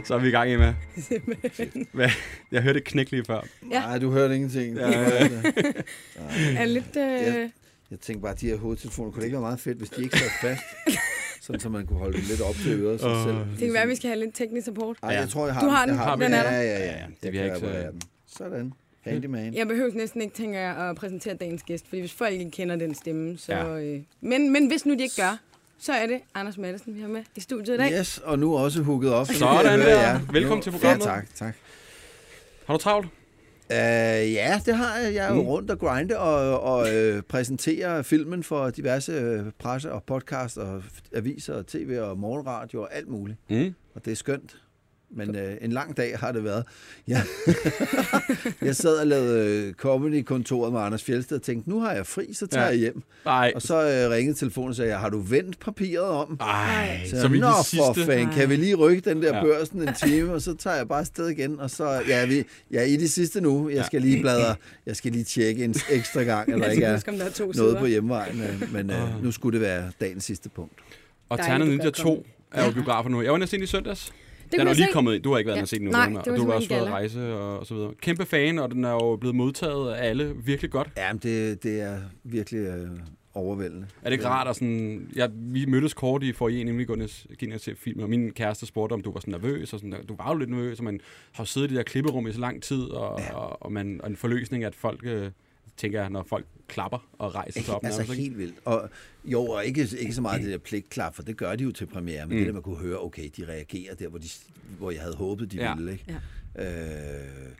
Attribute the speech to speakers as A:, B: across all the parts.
A: Så er vi i gang, Emma. Hvad? Jeg hørte et knæk lige før.
B: Ja. Nej, du hørte ingenting. Ja, ja,
C: er lidt... Øh...
B: Jeg, jeg tænkte bare, at de her hovedtelefoner kunne det ikke være meget fedt, hvis de ikke sad fast. sådan, så man kunne holde det lidt op til øret sig uh, selv.
C: Det kan være, at vi skal have lidt teknisk support.
B: Nej, jeg tror, jeg har
C: Du har den.
B: Jeg har
C: den. er
B: der.
C: Ja,
B: ja, ja. ja.
A: Det, det, ikke
B: så... Sådan. Handyman.
C: Jeg behøver næsten ikke, tænker jeg, at præsentere dagens gæst, fordi hvis folk ikke kender den stemme, så... Ja. Øh... Men, men hvis nu de ikke gør, så er det Anders Madsen, vi har med i studiet i dag.
B: Yes, og nu også hooket op.
A: Sådan der. Ja. Velkommen nu, til programmet.
B: Ja, tak, tak.
A: Har du travlt?
B: Uh, ja, det har jeg. Jeg er jo mm. rundt og grinde og, og øh, præsenterer filmen for diverse øh, presse og podcast og aviser og tv og morgenradio og alt muligt. Mm. Og det er skønt. Men øh, en lang dag har det været. Ja. jeg sad og lavede øh, comedy-kontoret med Anders Fjeldsted og tænkte, nu har jeg fri, så tager ja. jeg hjem. Ej. Og så øh, ringede telefonen og sagde, har du vendt papiret om?
A: Ej,
B: så, så vi Nå, for sidste... fan, kan vi lige rykke den der ja. børsen en time, og så tager jeg bare afsted igen. Og så, ja, vi, ja, i det sidste nu, jeg skal lige bladre, jeg skal lige tjekke en ekstra gang, eller ikke er,
C: er noget
B: sider. på hjemvejen. Øh, men øh, nu skulle det være dagens sidste punkt.
A: Og Ternet Ninja 2 er jo biografer nu. Jeg var næsten i søndags. Det den er lige se. kommet ind. Du har ikke været ja. og set den
C: Nej, og
A: du
C: har
A: også været rejse og, og så videre. Kæmpe fan, og den er jo blevet modtaget af alle virkelig godt.
B: Ja, det, det er virkelig øh, overvældende.
A: Er det ikke rart at sådan... Ja, vi mødtes kort i forrige, nemlig gå ind og se film, og min kæreste spurgte, om du var sådan nervøs, og sådan, du var jo lidt nervøs, og man har siddet i det der klipperum i så lang tid, og, ja. og, og, man, og en forløsning, at folk... Øh, tænker jeg, når folk klapper og rejser sig op.
B: Altså nærmest, helt vildt. Og, jo, og ikke, ikke så meget det der pligtklap, for det gør de jo til premiere, men mm. det der, man kunne høre, okay, de reagerer der, hvor, de, hvor jeg havde håbet, de ja. ville. Ikke? Ja. Øh,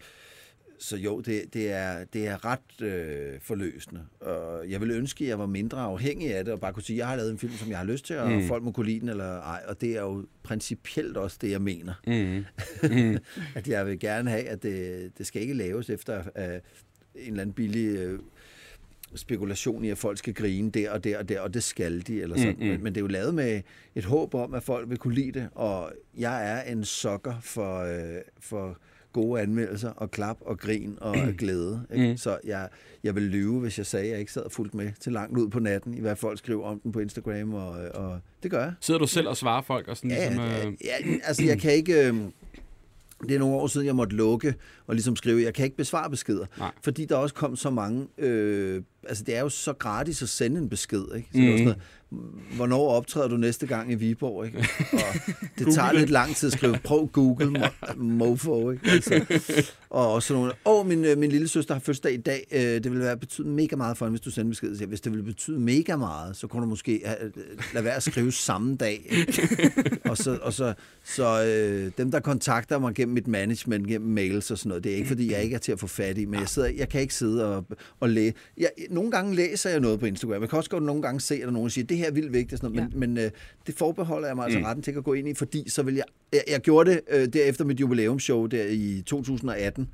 B: så jo, det, det, er, det er ret øh, forløsende. Og jeg ville ønske, at jeg var mindre afhængig af det, og bare kunne sige, at jeg har lavet en film, som jeg har lyst til, og mm. folk må kunne lide den eller ej. Og det er jo principielt også det, jeg mener. Mm. Mm. at jeg vil gerne have, at det, det skal ikke laves efter uh, en eller anden billig øh, spekulation i, at folk skal grine der og der og der, og det skal de, eller sådan. Mm, mm. Men, men det er jo lavet med et håb om, at folk vil kunne lide det, og jeg er en sokker for, øh, for gode anmeldelser, og klap, og grin, og glæde. Ikke? Mm. Så jeg, jeg vil lyve, hvis jeg sagde, at jeg ikke sad fuldt med til langt ud på natten, i hvad folk skriver om den på Instagram, og, og det gør jeg.
A: Sidder du selv og svarer folk? Og sådan,
B: ja,
A: ligesom,
B: øh... ja, altså jeg kan ikke... Øh, det er nogle år siden, jeg måtte lukke og ligesom skrive, jeg kan ikke besvare beskeder. Nej. Fordi der også kom så mange... Øh, altså, det er jo så gratis at sende en besked, ikke? Så mm. det er sådan noget, hvornår optræder du næste gang i Viborg? Ikke? Og det tager lidt lang tid at skrive, prøv Google mofo. Ikke? Altså, og også nogle, åh, min, øh, min lille søster har fødselsdag i dag, øh, det ville være betyde mega meget for hende, hvis du sender besked. Så hvis det ville betyde mega meget, så kunne du måske have, lade være at skrive samme dag. Ikke? Og så, og så, så øh, dem, der kontakter mig gennem mit management, gennem mails og sådan noget, det er ikke, fordi jeg ikke er til at få fat i, men jeg, sidder, jeg kan ikke sidde og, og læse. Jeg, nogle gange læser jeg noget på Instagram. Jeg kan også godt nogle gange se, at der nogen siger, det her er vildt vigtigt, sådan noget, ja. men, men øh, det forbeholder jeg mig altså mm. retten til at gå ind i, fordi så vil jeg... Jeg, jeg gjorde det øh, derefter mit jubilæumsshow der i 2018.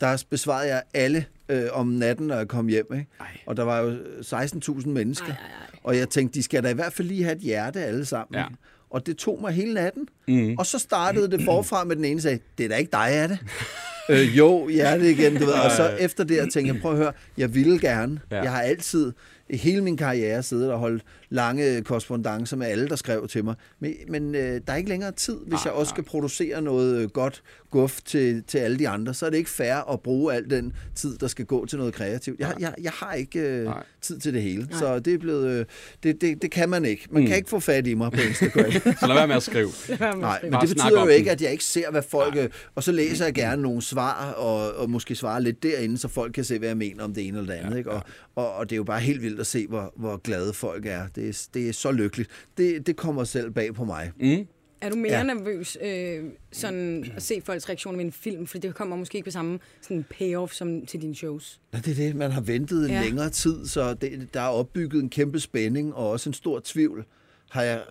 B: Der besvarede jeg alle øh, om natten, når jeg kom hjem. Ikke? Og der var jo 16.000 mennesker. Ej, ej, ej. Og jeg tænkte, de skal da i hvert fald lige have et hjerte alle sammen. Ja. Og det tog mig hele natten. Mm. Og så startede det forfra med den ene, sagde, det er da ikke dig, er det? øh, jo, hjerte igen, du ved. Og så efter det, jeg tænkte jeg, prøv at høre, jeg ville gerne. Ja. Jeg har altid i hele min karriere siddet og holdt lange korrespondencer med alle, der skrev til mig. Men, men øh, der er ikke længere tid, hvis ah, jeg også skal producere noget øh, godt guf til, til alle de andre. Så er det ikke fair at bruge al den tid, der skal gå til noget kreativt. Jeg, jeg, jeg har ikke øh, tid til det hele. Nej. Så det er blevet... Øh, det, det, det kan man ikke. Man mm. kan ikke få fat i mig på Instagram.
A: så lad være med at skrive.
B: Nej, men det betyder jo ikke, at jeg ikke ser, hvad folk... Nej. Øh, og så læser jeg gerne nogle svar, og, og måske svarer lidt derinde, så folk kan se, hvad jeg mener om det ene eller det andet. Ja, ikke? Og, og, og det er jo bare helt vildt at se, hvor, hvor glade folk er. Det er, det er så lykkeligt. Det, det kommer selv bag på mig. Mm.
C: Er du mere ja. nervøs øh, sådan at se folks reaktioner med en film? For det kommer måske ikke på samme sådan payoff som til dine shows.
B: Ja, det er det. Man har ventet en ja. længere tid, så det, der er opbygget en kæmpe spænding og også en stor tvivl. Har jeg,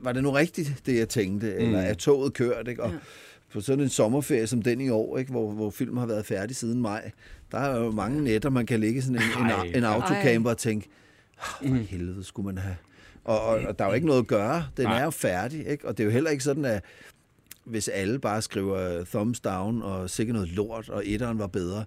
B: var det nu rigtigt, det jeg tænkte? Mm. Eller er toget kørt? Ikke? Og ja. på sådan en sommerferie som den i år, ikke? Hvor, hvor filmen har været færdig siden maj, der er jo mange nætter, man kan ligge sådan en, en, en autocamper og tænke, for helvede skulle man have. Og, og, og der er jo ikke noget at gøre. Den Nej. er jo færdig. Ikke? Og det er jo heller ikke sådan, at hvis alle bare skriver thumbs down og sikkert noget lort, og etteren var bedre,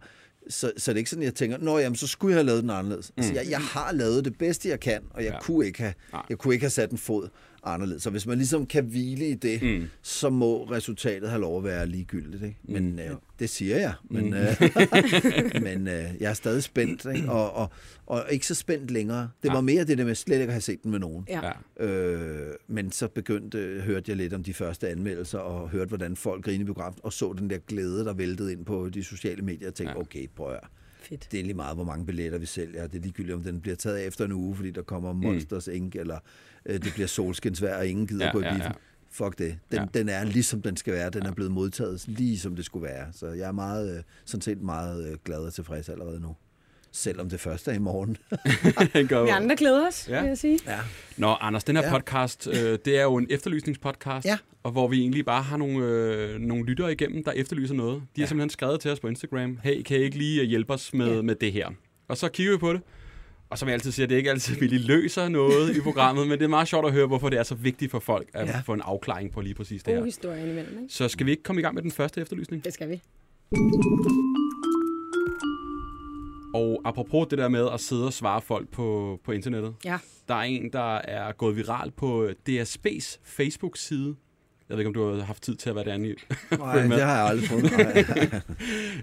B: så, så det er ikke sådan, jeg tænker, nå jamen, så skulle jeg have lavet den anderledes. Altså, mm. Altså, jeg, jeg har lavet det bedste, jeg kan, og jeg, ja. kunne, ikke have, jeg kunne ikke have sat en fod anderledes. Så hvis man ligesom kan hvile i det, mm. så må resultatet have lov at være ligegyldigt. Ikke? Men mm. øh, det siger jeg. Men, mm. øh, men øh, jeg er stadig spændt, ikke? Og, og, og ikke så spændt længere. Det var ja. mere det der med slet ikke at have set den med nogen. Ja. Øh, men så begyndte, hørte jeg lidt om de første anmeldelser, og hørte, hvordan folk grinede i biografen, og så den der glæde, der væltede ind på de sociale medier, og tænkte, ja. okay, prøv at Fedt. Det er lige meget, hvor mange billetter vi sælger. Det er ligegyldigt, om den bliver taget efter en uge, fordi der kommer mm. Monsters mm. Inc., eller øh, det bliver solskinsvær, og ingen gider ja, gå i biffen. Ja, ja. Fuck det. Den, ja. den er ligesom den skal være. Den ja. er blevet modtaget lige som det skulle være. Så jeg er meget, øh, sådan set meget øh, glad og tilfreds allerede nu selvom det første er i morgen.
C: Vi andre glæder os, ja. vil jeg sige. Ja.
A: Nå, Anders, den her ja. podcast, øh, det er jo en efterlysningspodcast, ja. og hvor vi egentlig bare har nogle, øh, nogle lyttere igennem, der efterlyser noget. De har ja. simpelthen skrevet til os på Instagram, hey, kan I ikke lige hjælpe os med, ja. med det her? Og så kigger vi på det. Og som jeg altid siger, det er ikke altid, at vi lige løser noget i programmet, men det er meget sjovt at høre, hvorfor det er så vigtigt for folk at ja. få en afklaring på lige præcis det her. God
C: historie imellem, ikke?
A: Så skal vi ikke komme i gang med den første efterlysning?
C: Det skal vi.
A: Og apropos det der med at sidde og svare folk på, på internettet. Ja. Der er en, der er gået viral på DSB's Facebook-side, jeg ved ikke, om du har haft tid til at være derinde i.
B: Nej, det har jeg aldrig fået.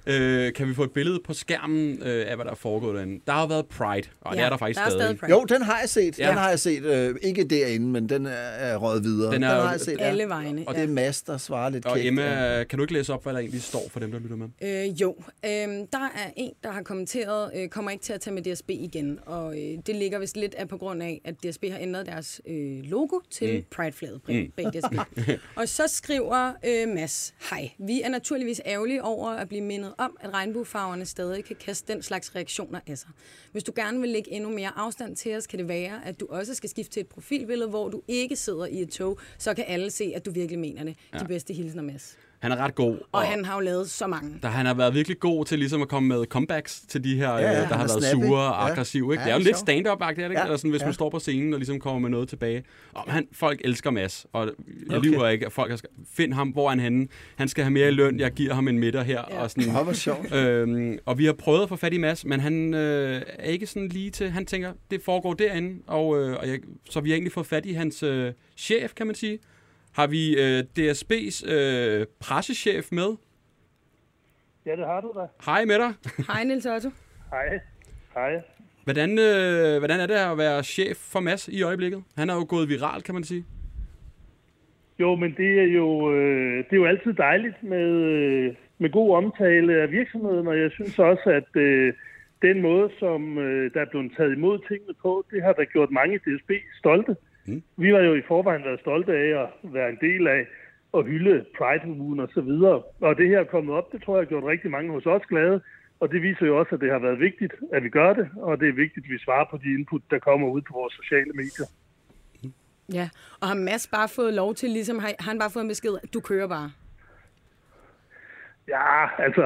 A: øh, kan vi få et billede på skærmen øh, af, hvad der er foregået derinde? Der har været Pride, og ja, det er der faktisk
C: der er
A: stadig.
C: Pride.
B: Jo, den har jeg set. Ja. Den har jeg set. Øh, ikke derinde, men den er røget videre. Den, er, den har jeg set.
C: Alle vegne.
B: Og det er Mads, der svarer lidt
A: Og kægt, Emma, kan du ikke læse op, hvad der egentlig står for dem, der lytter med?
C: Øh, jo, øh, der er en, der har kommenteret, øh, kommer ikke til at tage med DSB igen. Og øh, det ligger vist lidt af på grund af, at DSB har ændret deres øh, logo til mm. Pride-flaget mm. bag DSB. og så skriver øh, Mads, hej. Vi er naturligvis ærgerlige over at blive mindet om, at regnbuefarverne stadig kan kaste den slags reaktioner af sig. Hvis du gerne vil lægge endnu mere afstand til os, kan det være, at du også skal skifte til et profilbillede, hvor du ikke sidder i et tog, så kan alle se, at du virkelig mener det. Ja. De bedste hilsner, Mads.
A: Han er ret god.
C: Og, og han har jo lavet så mange.
A: Der, han har været virkelig god til ligesom at komme med comebacks til de her, ja, ja, øh, der har været snappy. sure og aggressive. Ikke? Ja, det er jo lidt stand-up-agtigt, er det ikke? Ja, Eller sådan, hvis ja. man står på scenen og ligesom kommer med noget tilbage. Og han, folk elsker Mads, og jeg okay. lyver ikke, at folk skal find ham, hvor er han henne. Han skal have mere i løn, jeg giver ham en middag her.
B: Ja.
A: Og, sådan,
B: oh, hvor sjovt.
A: Øhm, og vi har prøvet at få fat i Mads, men han øh, er ikke sådan lige til, han tænker, det foregår derinde, og, øh, og jeg, så vi har egentlig fået fat i hans øh, chef, kan man sige, har vi øh, DSB's øh, pressechef med.
D: Ja, det har du da.
A: Hej med dig.
C: Hej, Niels Otto.
D: Hej. Hej.
A: Hvordan, øh, hvordan er det at være chef for Mads i øjeblikket? Han er jo gået viral, kan man sige.
D: Jo, men det er jo, øh, det er jo altid dejligt med, øh, med god omtale af virksomheden, og jeg synes også, at øh, den måde, som øh, der er blevet taget imod tingene på, det har der gjort mange DSB stolte. Mm. Vi var jo i forvejen været stolte af at være en del af at hylde Pride-ugen og så videre. Og det her er kommet op, det tror jeg har gjort rigtig mange hos os glade. Og det viser jo også, at det har været vigtigt, at vi gør det, og det er vigtigt, at vi svarer på de input, der kommer ud på vores sociale medier.
C: Ja, og har Mads bare fået lov til, ligesom har han bare fået en besked, at du kører bare?
D: Ja, altså,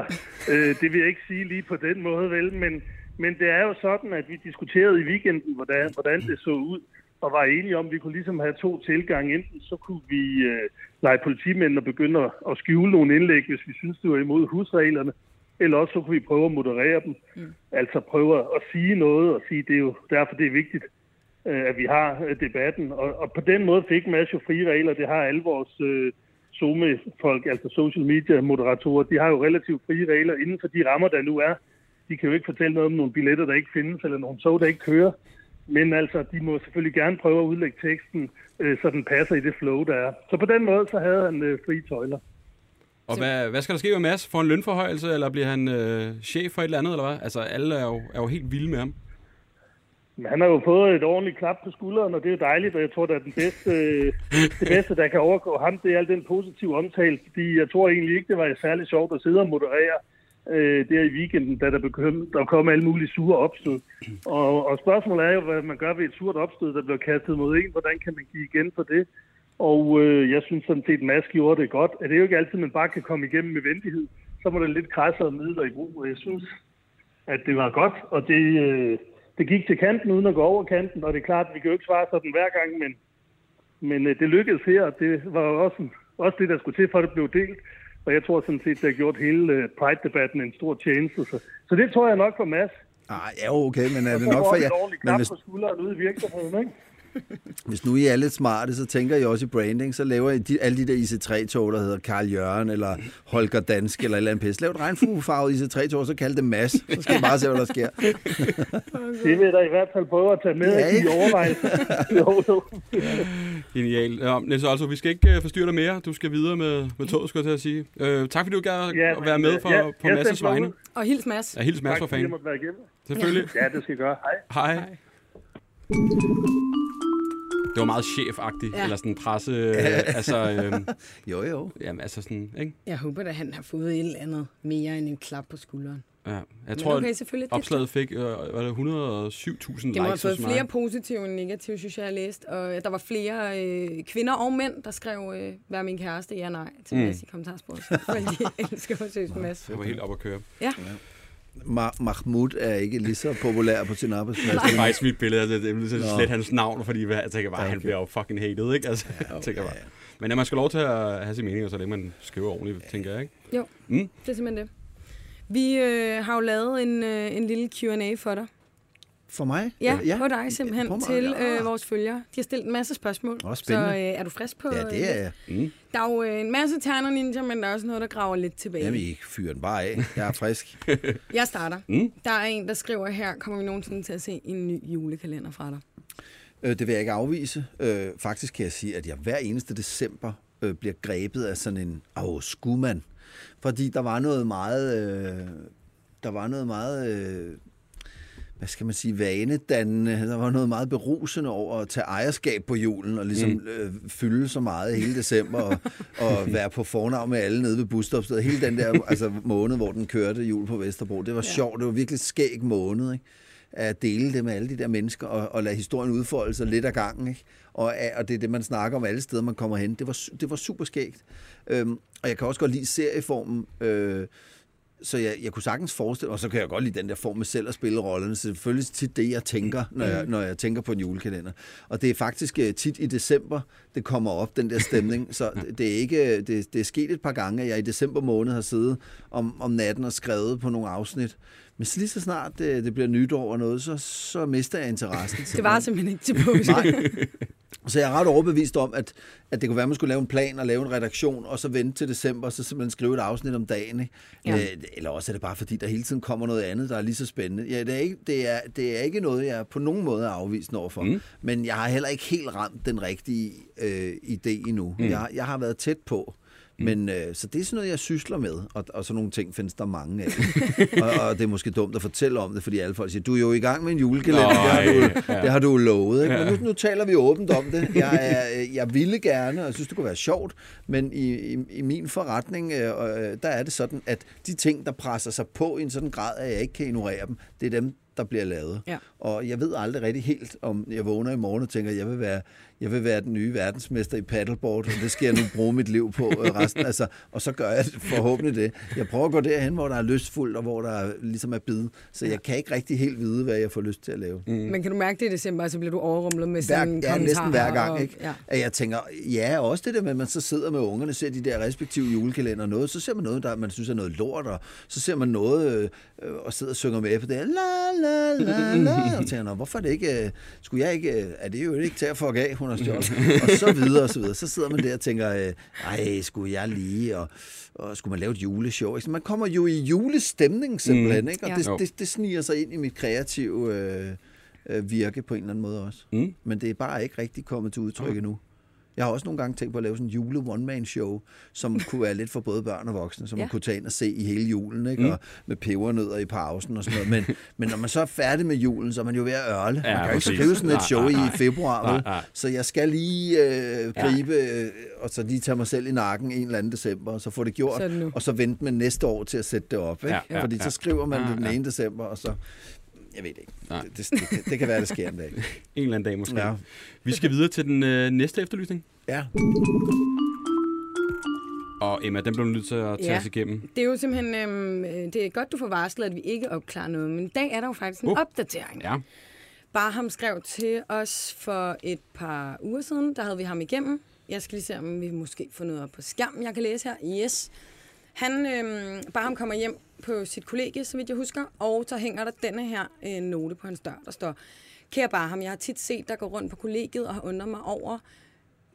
D: øh, det vil jeg ikke sige lige på den måde, vel, men, men det er jo sådan, at vi diskuterede i weekenden, hvordan, hvordan det så ud og var enige om, at vi kunne ligesom have to tilgange. Enten så kunne vi øh, lege politimænd og begynde at, skjule nogle indlæg, hvis vi synes, det var imod husreglerne, eller også så kunne vi prøve at moderere dem. Mm. Altså prøve at sige noget og sige, det er jo derfor, det er vigtigt, øh, at vi har øh, debatten. Og, og på den måde fik Mads jo frie regler. Det har alle vores øh, Zoom-folk, altså social media-moderatorer, de har jo relativt frie regler inden for de rammer, der nu er. De kan jo ikke fortælle noget om nogle billetter, der ikke findes, eller nogle tog, der ikke kører. Men altså, de må selvfølgelig gerne prøve at udlægge teksten, øh, så den passer i det flow, der er. Så på den måde, så havde han øh, frie tøjler.
A: Og hvad, hvad skal der ske med Mads? Får en lønforhøjelse, eller bliver han øh, chef for et eller andet, eller hvad? Altså, alle er jo, er jo helt vilde med ham.
D: Men han har jo fået et ordentligt klap på skulderen, og det er jo dejligt, og jeg tror, at den bedste, det bedste, der kan overgå ham, det er al den positive omtale, fordi jeg tror egentlig ikke, det var særlig sjovt at sidde og moderere øh, der i weekenden, da der, begyndte, der kom alle mulige sure opstød. Og, og spørgsmålet er jo, hvad man gør ved et surt opstød, der bliver kastet mod en. Hvordan kan man give igen på det? Og øh, jeg synes sådan set, at Mads gjorde det godt. At det er jo ikke altid, man bare kan komme igennem med venlighed. Så må der lidt krassere midler i brug. Og jeg synes, at det var godt. Og det, øh, det gik til kanten uden at gå over kanten. Og det er klart, at vi kan jo ikke svare sådan hver gang, men, men øh, det lykkedes her. Det var også, en, også det, der skulle til, for at det blev delt. Og jeg tror sådan set, det har gjort hele øh, Pride-debatten en stor tjeneste. Så, så det tror jeg nok for Mads.
B: Ah, ja, okay, men er det nok for jer?
D: Men hvis... på skulderen ude i virksomheden, ikke?
B: hvis nu I er lidt smarte, så tænker I også i branding, så laver I de, alle de der IC3-tog, der hedder Karl Jørgen, eller Holger Dansk, eller et eller andet pis. Lav et regnfuefarvet IC3-tog, så kald det Mads. Så skal I bare se, hvad der sker.
D: Det vil jeg da i hvert fald prøve at tage med
B: Ja,
D: i overvejelsen. jo, jo.
A: Genialt. Ja, Niels altså, vi skal ikke uh, forstyrre dig mere. Du skal videre med, med toget, skulle jeg til at sige. Uh, tak fordi du gad
D: Ja,
A: at være med for,
D: ja,
A: på
D: selv
A: vegne.
C: Og hils Mads.
A: Ja, hils Mads
D: Tak
A: for
D: fordi jeg
A: fanden.
D: måtte være igennem.
A: Selvfølgelig.
D: Ja, det skal jeg gøre. Hej.
A: Hej. Det var meget chefagtigt,
C: Ja.
A: eller sådan presse... Øh, altså, øh,
B: Jo, jo.
A: jamen, altså sådan, ikke?
C: Jeg håber, at han har fået et eller andet mere end en klap på skulderen.
A: Ja. Jeg
C: Men
A: tror,
C: okay,
A: at opslaget fik øh, var det 107.000 likes.
C: Det må have fået flere positive end negative, synes jeg, jeg har læst. Og der var flere øh, kvinder og mænd, der skrev, øh, vær min kæreste, ja nej, til
A: Mm.
C: Mads i kommentarsporet. Fordi de elsker at søge Mads.
A: Det var helt op at køre.
C: Ja.
B: Ma- Mahmoud er ikke lige så populær på sin arbejdsplads.
A: Det er faktisk mit billede, altså, det er så
B: Nå.
A: slet hans navn, fordi jeg tænker bare,
B: Ja,
A: han
B: okay.
A: bliver jo fucking hated, ikke? Altså, jeg tænker bare. Men ja, man skal lov til at have sin mening, så længe man skriver ordentligt, tænker jeg, ikke?
C: Jo,
A: Mm.
C: det er simpelthen det. Vi øh, har jo lavet en, øh, en lille Q&A for dig.
B: For mig?
C: Ja, ja. på dig simpelthen,
B: På mig,
C: til
B: ja.
C: øh, vores følgere. De har stillet en masse spørgsmål.
B: Åh,
C: så øh, er du frisk på?
B: Ja, det er jeg.
A: Mm.
C: Der er jo øh, en masse terner ninja, men der er også noget, der graver lidt tilbage.
B: Jamen, I fyrer den bare af. Jeg er frisk.
C: Jeg starter.
A: Mm.
C: Der er en, der skriver her, kommer vi nogensinde til at se en ny julekalender fra dig?
B: Øh, Det vil jeg ikke afvise. Øh, Faktisk kan jeg sige, at jeg hver eneste december øh, bliver grebet af sådan en, åh, skulle man? Fordi der var noget meget, øh, der var noget meget, øh, hvad skal man sige, vanedannende. Der var noget meget berusende over at tage ejerskab på julen og ligesom mm. øh, fylde så meget hele december og, og være på fornavn med alle nede ved busstopstedet. Hele den der altså, måned, hvor den kørte jul på Vesterbro. Det var
C: Ja.
B: sjovt. Det var virkelig skæg måned, ikke? at dele det med alle de der mennesker, og, og lade historien udfolde sig lidt ad gangen. Ikke? Og, og det er det, man snakker om alle steder, man kommer hen. Det var, det var super skægt. Øhm, og jeg kan også godt lide serieformen, øh, så jeg, jeg kunne sagtens forestille og så kan jeg godt lide den der form med selv at spille rollerne. Så selvfølgelig tit det, jeg tænker, når jeg, når jeg tænker på en julekalender. Og det er faktisk øh, tit i december, det kommer op, den der stemning. Så det er ikke, det, det er sket et par gange, at jeg i december måned har siddet om, om natten og skrevet på nogle afsnit. Men så lige så snart det, det bliver nytår og noget, så, så mister jeg interessen.
C: Det var simpelthen ikke til påske.
B: Nej. Så jeg er ret overbevist om, at, at det kunne være, at man skulle lave en plan og lave en redaktion, og så vente til december, og så simpelthen skrive et afsnit om dagen. Ikke?
C: Ja.
B: Øh, eller også er det bare, fordi der hele tiden kommer noget andet, der er lige så spændende. Ja, det, er ikke, det, er, det er ikke noget, jeg på nogen måde er afvist overfor. Mm. Men jeg har heller ikke helt ramt den rigtige øh, idé endnu. Mm. Jeg, jeg har været tæt på. Men øh, så det er sådan noget, jeg sysler med, og, og sådan nogle ting findes der mange af. og, og det er måske dumt at fortælle om det, fordi alle folk siger, du er jo i gang med en julekalender, det har du,
A: Nej,
B: det har du lovet. Ikke? Men nu, nu taler vi åbent om det. Jeg, er, jeg ville gerne, og jeg synes, det kunne være sjovt, men i, i, i min forretning, øh, øh, der er det sådan, at de ting, der presser sig på i en sådan grad, at jeg ikke kan ignorere dem, det er dem, der bliver lavet.
C: Ja.
B: Og jeg ved aldrig rigtig helt, om jeg vågner i morgen og tænker, at jeg vil være, jeg vil være den nye verdensmester i paddleboard, og det skal jeg nu bruge mit liv på øh, resten. Altså, og så gør jeg forhåbentlig det. Jeg prøver at gå derhen, hvor der er lystfuldt, og hvor der er, ligesom er bid. Så jeg kan ikke rigtig helt vide, hvad jeg får lyst til at lave.
C: Mm. Men kan du mærke det i december, så bliver du overrumlet med
B: Hver,
C: sådan
B: ja, næsten hver gang,
C: og-
B: ikke?
C: Ja.
B: At jeg tænker, ja, også det der med, at man så sidder med ungerne, ser de der respektive julekalender og noget, så ser man noget, der man synes er noget lort, og så ser man noget, øh, og sidder og synger med på det, la la la la, og tænker, hvorfor er det ikke, øh, skulle jeg ikke, øh, er det jo ikke til at få af, hun har stjålet, og så videre og så videre. Så sidder man der og tænker, øh, ej, skulle jeg lige, og, og skulle man lave et juleshow? Ikke? Så man kommer jo i julestemning simpelthen, ikke? og
C: Ja.
B: det, det, det sniger sig ind i mit kreative øh, øh, virke på en eller anden måde også.
A: Mm.
B: Men det er bare ikke rigtig kommet til udtryk endnu. Jeg har også nogle gange tænkt på at lave sådan en jule one-man-show, som kunne være lidt for både børn og voksne, som ja.
C: Ja.
B: man kunne tage ind og se i hele julen, ikke? Mm. Og med pebernødder i pausen og sådan noget. Men, men når man så er færdig med julen, så er man jo ved at ørle.
A: Ja,
B: man kan jo ikke skrive sådan et show
A: nej, nej.
B: i februar,
A: Nej, nej.
B: Så jeg skal lige øh, gribe, øh, og så lige tage mig selv i nakken en eller anden december, og så få det gjort, og så vente med næste år til at sætte det op. Ikke?
A: Ja, ja,
B: Fordi
A: ja.
B: så skriver man
A: Ja,
B: det den
A: ja.
B: ene december, og så... Jeg ved det ikke.
A: Nej.
B: Det, det, det, kan, det kan være, det sker en dag.
A: En eller anden dag måske.
B: Ja.
A: Vi skal videre til den øh, næste efterlysning.
B: Ja.
A: Og Emma, den blev nødt til at tage
C: Ja.
A: os igennem.
C: Det er jo simpelthen, øhm, øh, det er godt, du får varslet, at vi ikke opklarer noget, men i dag er der jo faktisk en
A: Uh.
C: opdatering.
A: Ja.
C: Barham skrev til os for et par uger siden, der havde vi ham igennem. Jeg skal lige se, om vi måske får noget op på skærmen, jeg kan læse her. Yes. Han, øh, bare ham kommer hjem på sit kollegie, så vidt jeg husker, og så hænger der denne her øh, note på hans dør, der står, Kære Barham, jeg har tit set dig gå rundt på kollegiet og har undret mig over,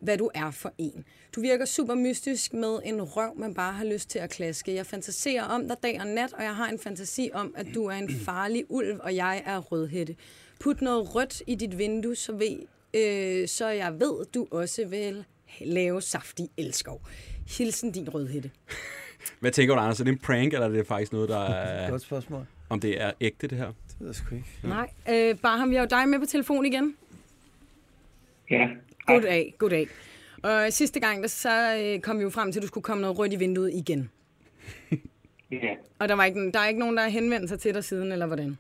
C: hvad du er for en. Du virker super mystisk med en røv, man bare har lyst til at klaske. Jeg fantaserer om dig dag og nat, og jeg har en fantasi om, at du er en farlig ulv, og jeg er rødhætte. Put noget rødt i dit vindue, så, ved, øh, så jeg ved, du også vil lave saftig elskov. Hilsen din rødhætte.
A: Hvad tænker du, Anders? Er det en prank, eller er det faktisk noget, der er...
B: Godt spørgsmål.
A: Om det er ægte, det her?
B: Det ved jeg sgu ikke.
C: Nej, øh, Barham, vi har jo dig med på telefon igen.
E: Ja.
C: Goddag, goddag. Og sidste gang, der, så øh, kom vi jo frem til, at du skulle komme noget rødt i vinduet igen.
E: Ja.
C: Og der, var ikke, der er ikke nogen, der har henvendt sig til dig siden, eller hvordan?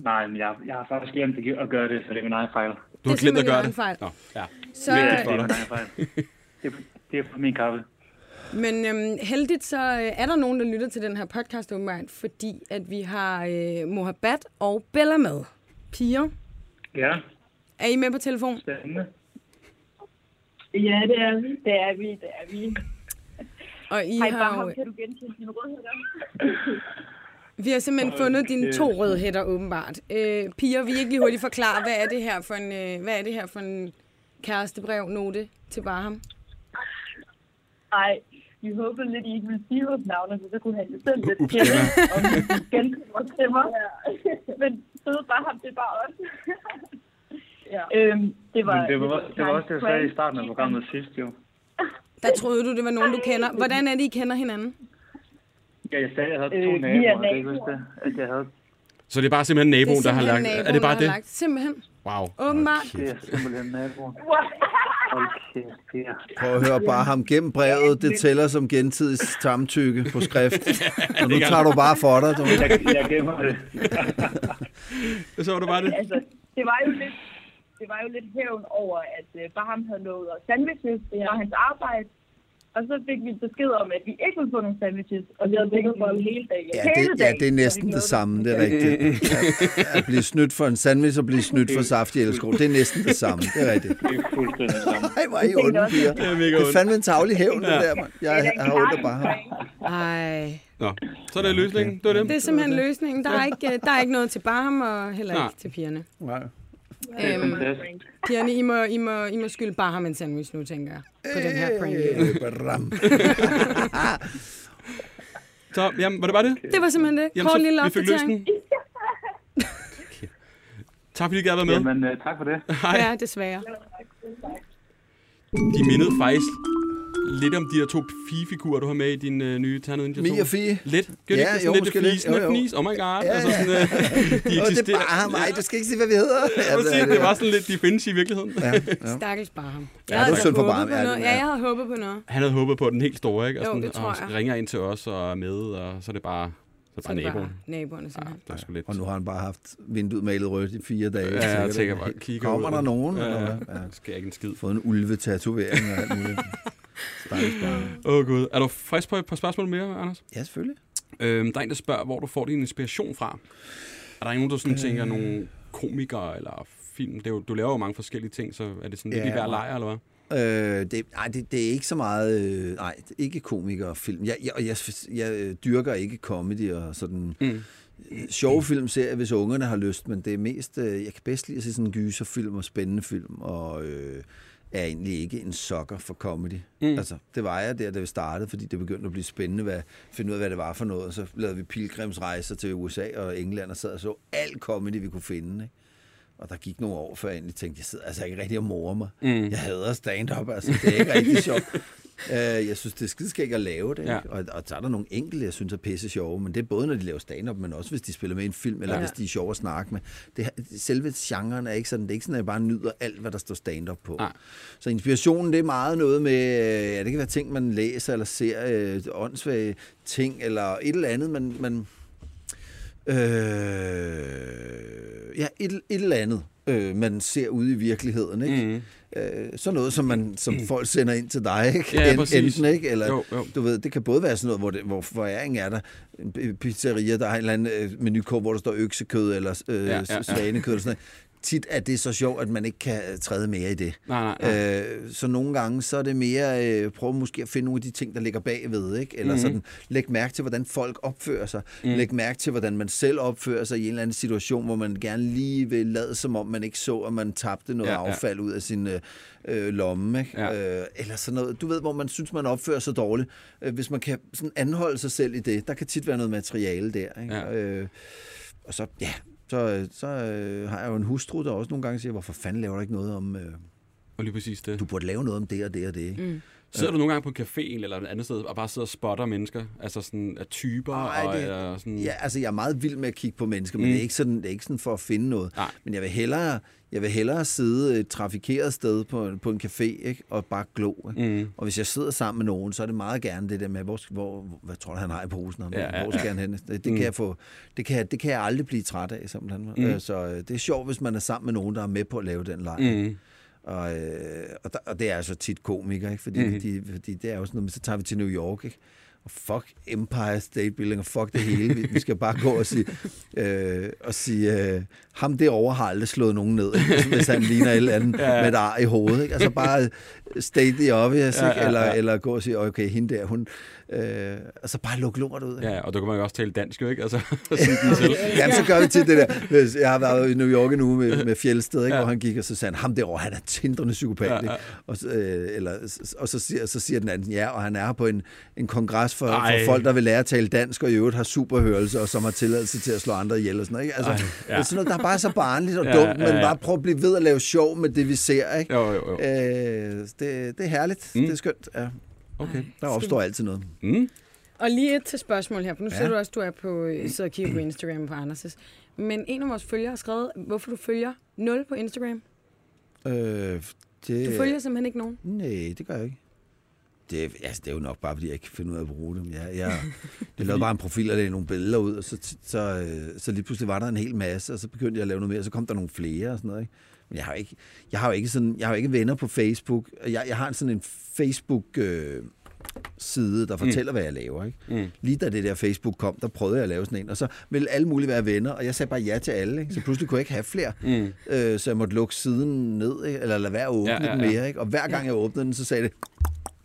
E: Nej, men jeg, jeg har faktisk glemt at gøre det, så det er min egen fejl.
A: Du har
C: Det er
A: glemt at gøre det?
C: fejl.
A: Nå, ja.
C: Så,
E: Det er min egen fejl. Det, er- det er på min kaffe.
C: Men øhm, heldigt så øh, er der nogen, der lytter til den her podcast åbenbart, fordi at vi har øh, Mohabbat og Bella med. Piger,
E: Ja,
C: er I med på telefon?
E: spændende.
F: Ja, det er vi. Det er vi, det er vi.
C: Og I
F: Hej,
C: har, jo,
F: kan du genkende din rødhed
C: vi har simpelthen fundet dine to rødhætter åbenbart. Øh, piger, vil I ikke lige hurtigt forklare, hvad er det her for en, øh, hvad er det her for en kærestebrev note til Barham?
F: Nej, vi håbede lidt, I ikke ville sige vores navne, så så kunne han jo selv lidt
A: Ups,
F: kende, om vi genkende vores stemmer. Men søde Barham, det er bare os. ja. øhm, det var,
E: Men det var, det var også det, jeg sagde i starten af programmet sidst, jo.
C: Der troede du, det var nogen, du kender. Hvordan er det, I kender hinanden?
E: Ja, jeg sagde, at jeg havde
F: Øh,
E: to
F: er
E: naboer, og det vidste jeg, at jeg havde.
A: Så det er bare simpelthen naboen, der har lagt...
C: naboen,
A: er det bare det?
C: Har lagt. Simpelthen.
A: Wow.
C: Åbenbart.
E: Det er simpelthen. Hold kæft, Per.
B: Prøv at høre bare ham gennem brevet. Det tæller som gentidig samtykke på skrift. Og nu tager du bare for dig. Du.
E: Jeg, jeg gemmer det.
A: Så var det bare det.
F: Altså, det var jo lidt, det var jo lidt hævn over, at uh, Barham havde lovet sandwiches. Det var hans arbejde. Og så fik vi besked om, at vi ikke ville få nogle sandwiches, og vi havde bækket for dem hele dagen.
B: Ja,
F: hele
B: det, ja,
F: dagen,
B: det er næsten det samme, det er rigtigt. At, at blive snydt for en sandwich og blive snydt for saftig elsko, det er næsten det samme, det er rigtigt.
E: Det er fuldstændig samme.
B: Ej, hvor er I onde, piger.
A: Det er
B: Det er fandme en tavlig hævn, det der, mand. Jeg
F: Det er
B: har ondt bare ham.
C: Ej.
A: Nå, så er det løsningen. Det var det.
C: Det er simpelthen løsningen. Der er ikke, øh, der er ikke noget til Barham, og heller
A: Nej.
C: ikke til pigerne.
B: Nej.
E: Det er
C: Øhm,
E: fantastisk.
C: pigerne, I må, I, må, I må skylde Barham en sandwich nu, tænker jeg. På den her prank.
B: Øh, badam.
A: Så, jamen, var det bare det?
C: Det var simpelthen det.
A: Jamen,
C: Kort
A: så
C: lille
A: vi fik løst
C: opdatering.
A: den. Okay. Tak fordi I gad være med.
E: Jamen, øh, tak for det.
A: Hej.
C: Ja, desværre.
A: De mindede faktisk lidt om de her to figurer du har med i din øh, nye Ternet Ninja 2.
B: Mia og Fie.
A: Lidt. Gør
B: Ja,
A: det ikke
B: jo,
A: lidt
B: lidt.
A: fnisende
B: Jo, jo.
A: fnis? Oh my god.
B: Ja,
A: altså
B: ja.
A: sådan, øh, de
B: Åh, det er bare mig. Du skal ikke sige, hvad vi hedder.
A: Ja, præcis, det var sådan lidt, de findes i virkeligheden.
B: Ja, ja.
C: Stakkels Barham.
B: Ja,
C: havde
B: det er synd for
C: på
B: ja,
C: Ja,
B: ja.
C: jeg havde håbet på noget.
A: Han havde håbet på den helt store, ikke? Og,
C: Jo,
A: sådan,
C: det tror
A: og
C: jeg.
A: ringer ind til os og er med, og så er det bare, så bare naboen.
C: bare naboerne
A: Ja,
C: simpelthen.
A: det er sgu lidt.
B: Og nu har han bare haft vinduet malet rødt i fire dage.
A: Ja,
B: sikkert,
A: jeg tænker
B: ikke?
A: bare, kigger
B: Kommer
A: ud.
B: der nogen?
A: Ja,
B: eller
A: ja.
B: hvad? Ja.
A: Skal ikke en skid.
B: Fået en ulve-tatovering og alt muligt. Stakkels barn.
A: Åh oh, gud. Er du frisk på et par spørgsmål mere, Anders?
B: Ja, selvfølgelig.
A: Øhm, der er en, der spørger, hvor du får din inspiration fra. Er der nogen, der sådan øh... tænker, nogle komikere eller film? Det er jo, du laver jo mange forskellige ting, så er det sådan lidt
B: Ja,
A: i hver lejr, eller hvad?
B: Øh, det, nej, det, det er ikke så meget... Øh, nej, ikke komikere og film. Jeg, jeg, og jeg, jeg øh, dyrker ikke comedy og sådan...
A: Mm.
B: Sjove film ser jeg, hvis ungerne har lyst, men det er mest... Øh, jeg kan bedst lide at se sådan gyserfilm og spændende film, og øh, er egentlig ikke en sokker for comedy.
A: Mm.
B: Altså, det var jeg der, da vi startede, fordi det begyndte at blive spændende, hvad, finde ud af, hvad det var for noget. Så lavede vi pilgrimsrejser til USA og England og sad og så alt comedy, vi kunne finde. Ikke? Og der gik nogle år, før jeg egentlig tænkte, jeg sidder altså ikke rigtig og morer mig.
A: Mm.
B: Jeg hader stand-up, altså. Det er ikke rigtig sjovt. Uh, jeg synes, det er skideskægt at lave det. Ikke?
A: Ja.
B: Og, og så er der nogle enkelte, jeg synes er pisse sjove, men det er både, når de laver stand-up, men også hvis de spiller med i en film, eller
C: Ja.
B: ja. hvis de er sjove at snakke med. Det, selve genren er ikke sådan, det er ikke sådan, at jeg bare nyder alt, hvad der står stand-up på.
A: Nej.
B: Så inspirationen, det er meget noget med, øh, ja, det kan være ting, man læser eller ser, øh, åndssvage ting, eller et eller andet, man, man øh, ja, et, et eller andet, øh, man ser ude i virkeligheden, ikke?
A: Mm.
B: Øh, sådan noget, som, man, som folk sender ind til dig, ikke?
A: Ja,
B: En-
A: præcis.
B: Enten, ikke? Eller,
A: Jo, jo.
B: du ved, det kan både være sådan noget, hvor, det, hvor foræring er der, en pizzeria, der har en eller anden øh, menukort, hvor der står øksekød eller øh,
A: ja,
B: ja,
A: ja.
B: svanekød eller sådan noget. Tit er det så sjovt, at man ikke kan træde mere i det.
A: Nej, nej, nej.
B: Øh, så nogle gange, så er det mere, øh, prøv måske at finde nogle af de ting, der ligger bagved, ikke? Eller mm-hmm. sådan, læg mærke til, hvordan folk opfører sig. Mm. Læg mærke til, hvordan man selv opfører sig i en eller anden situation, hvor man gerne lige vil lade, som om man ikke så, at man tabte noget ja, affald ja. ud af sin øh, øh, lomme, ikke? Ja. Øh, eller sådan noget. Du ved, hvor man synes, man opfører sig dårligt. Øh, hvis man kan sådan anholde sig selv i det, der kan tit være noget materiale der, ikke? Ja. Øh, og så, ja, så, så øh, har jeg jo en hustru, der også nogle gange siger, hvorfor fanden laver du ikke noget om... Øh,
A: og lige præcis det.
B: Du burde lave noget om det og det og det. Mm.
A: Sidder du nogle gange på en café eller et andet sted og bare sidder og spotter mennesker? Altså sådan af typer? Ej, og,
B: det,
A: eller sådan...
B: Ja, altså jeg er meget vild med at kigge på mennesker, men mm. det, er ikke sådan, det er ikke sådan for at finde noget. Nej. Men jeg vil hellere, jeg vil hellere sidde et trafikeret sted på, på en café ikke? og bare glo. Ikke? Mm. Og hvis jeg sidder sammen med nogen, så er det meget gerne det der med, hvor, hvor hvad tror du, han har i posen? Ja, ja, hvor skal ja. han hen? Det, det, mm. kan jeg få, det, kan, det kan jeg aldrig blive træt af, simpelthen. Mm. Så øh, det er sjovt, hvis man er sammen med nogen, der er med på at lave den leg. Mm. Og, øh, og, der, og det er altså tit komikere, ikke? Fordi, mm. fordi, fordi det er jo sådan noget, så tager vi til New York, ikke? Og fuck Empire State Building, og fuck det hele. Vi, vi skal bare gå og sige, øh, og sige øh, ham derovre har aldrig slået nogen ned, ikke? hvis han ligner et eller andet ja. med et ar i hovedet. Ikke? Altså bare state the obvious, ja, ja, ja. Eller, eller gå og sige, okay, hende der, hun, Øh, altså bare lukke lort ud.
A: Ikke? Ja, og der kan man jo også tale dansk, jo ikke? Altså,
B: Jamen, så gør vi til det der. Jeg har været i New York en uge med, med Fjeldsted, ikke? Ja. hvor han gik, og så sagde han, ham derovre, han er tindrende psykopat. Ja, ja. Og, øh, eller, og så, siger, så siger den anden, ja, og han er på en, en kongres for, for folk, der vil lære at tale dansk, og i øvrigt har superhørelse, og som har tilladelse til at slå andre ihjel og sådan noget. Ikke? Altså, Ej, ja. sådan noget, der er bare så barnligt og ja, dumt, men ja, ja. bare prøv at blive ved at lave sjov med det, vi ser. Ikke?
A: Jo, jo, jo.
B: Øh, det, det er herligt. Mm. Det er skønt. Ja. Okay. Der opstår altid noget. Mm.
C: Og lige et til spørgsmål her, for nu ja. ser du også, at du er på, øh, sidder og kigger på Instagram på Anders' Men en af vores følgere har skrevet, hvorfor du følger 0 på Instagram.
B: Øh, det...
C: Du følger simpelthen ikke nogen?
B: Nej, det gør jeg ikke. Det, altså, det er jo nok bare, fordi jeg ikke kan finde ud af at bruge dem. Jeg, jeg, jeg lavede bare en profil, og lagde nogle billeder ud, og så, så, så, øh, så lige pludselig var der en hel masse, og så begyndte jeg at lave noget mere, og så kom der nogle flere og sådan noget. Ikke? Men jeg har ikke, jeg har jo ikke, sådan, jeg har jo ikke venner på Facebook. Jeg, jeg har sådan en Facebook... Øh, side, der fortæller, mm. hvad jeg laver. Ikke? Mm. Lige da det der Facebook kom, der prøvede jeg at lave sådan en, og så ville alle mulige være venner, og jeg sagde bare ja til alle. Ikke? Så pludselig kunne jeg ikke have flere, mm. øh, så jeg måtte lukke siden ned, ikke? eller lade være at åbne ja, ja, ja. den mere. Ikke? Og hver gang jeg åbnede den, så sagde det,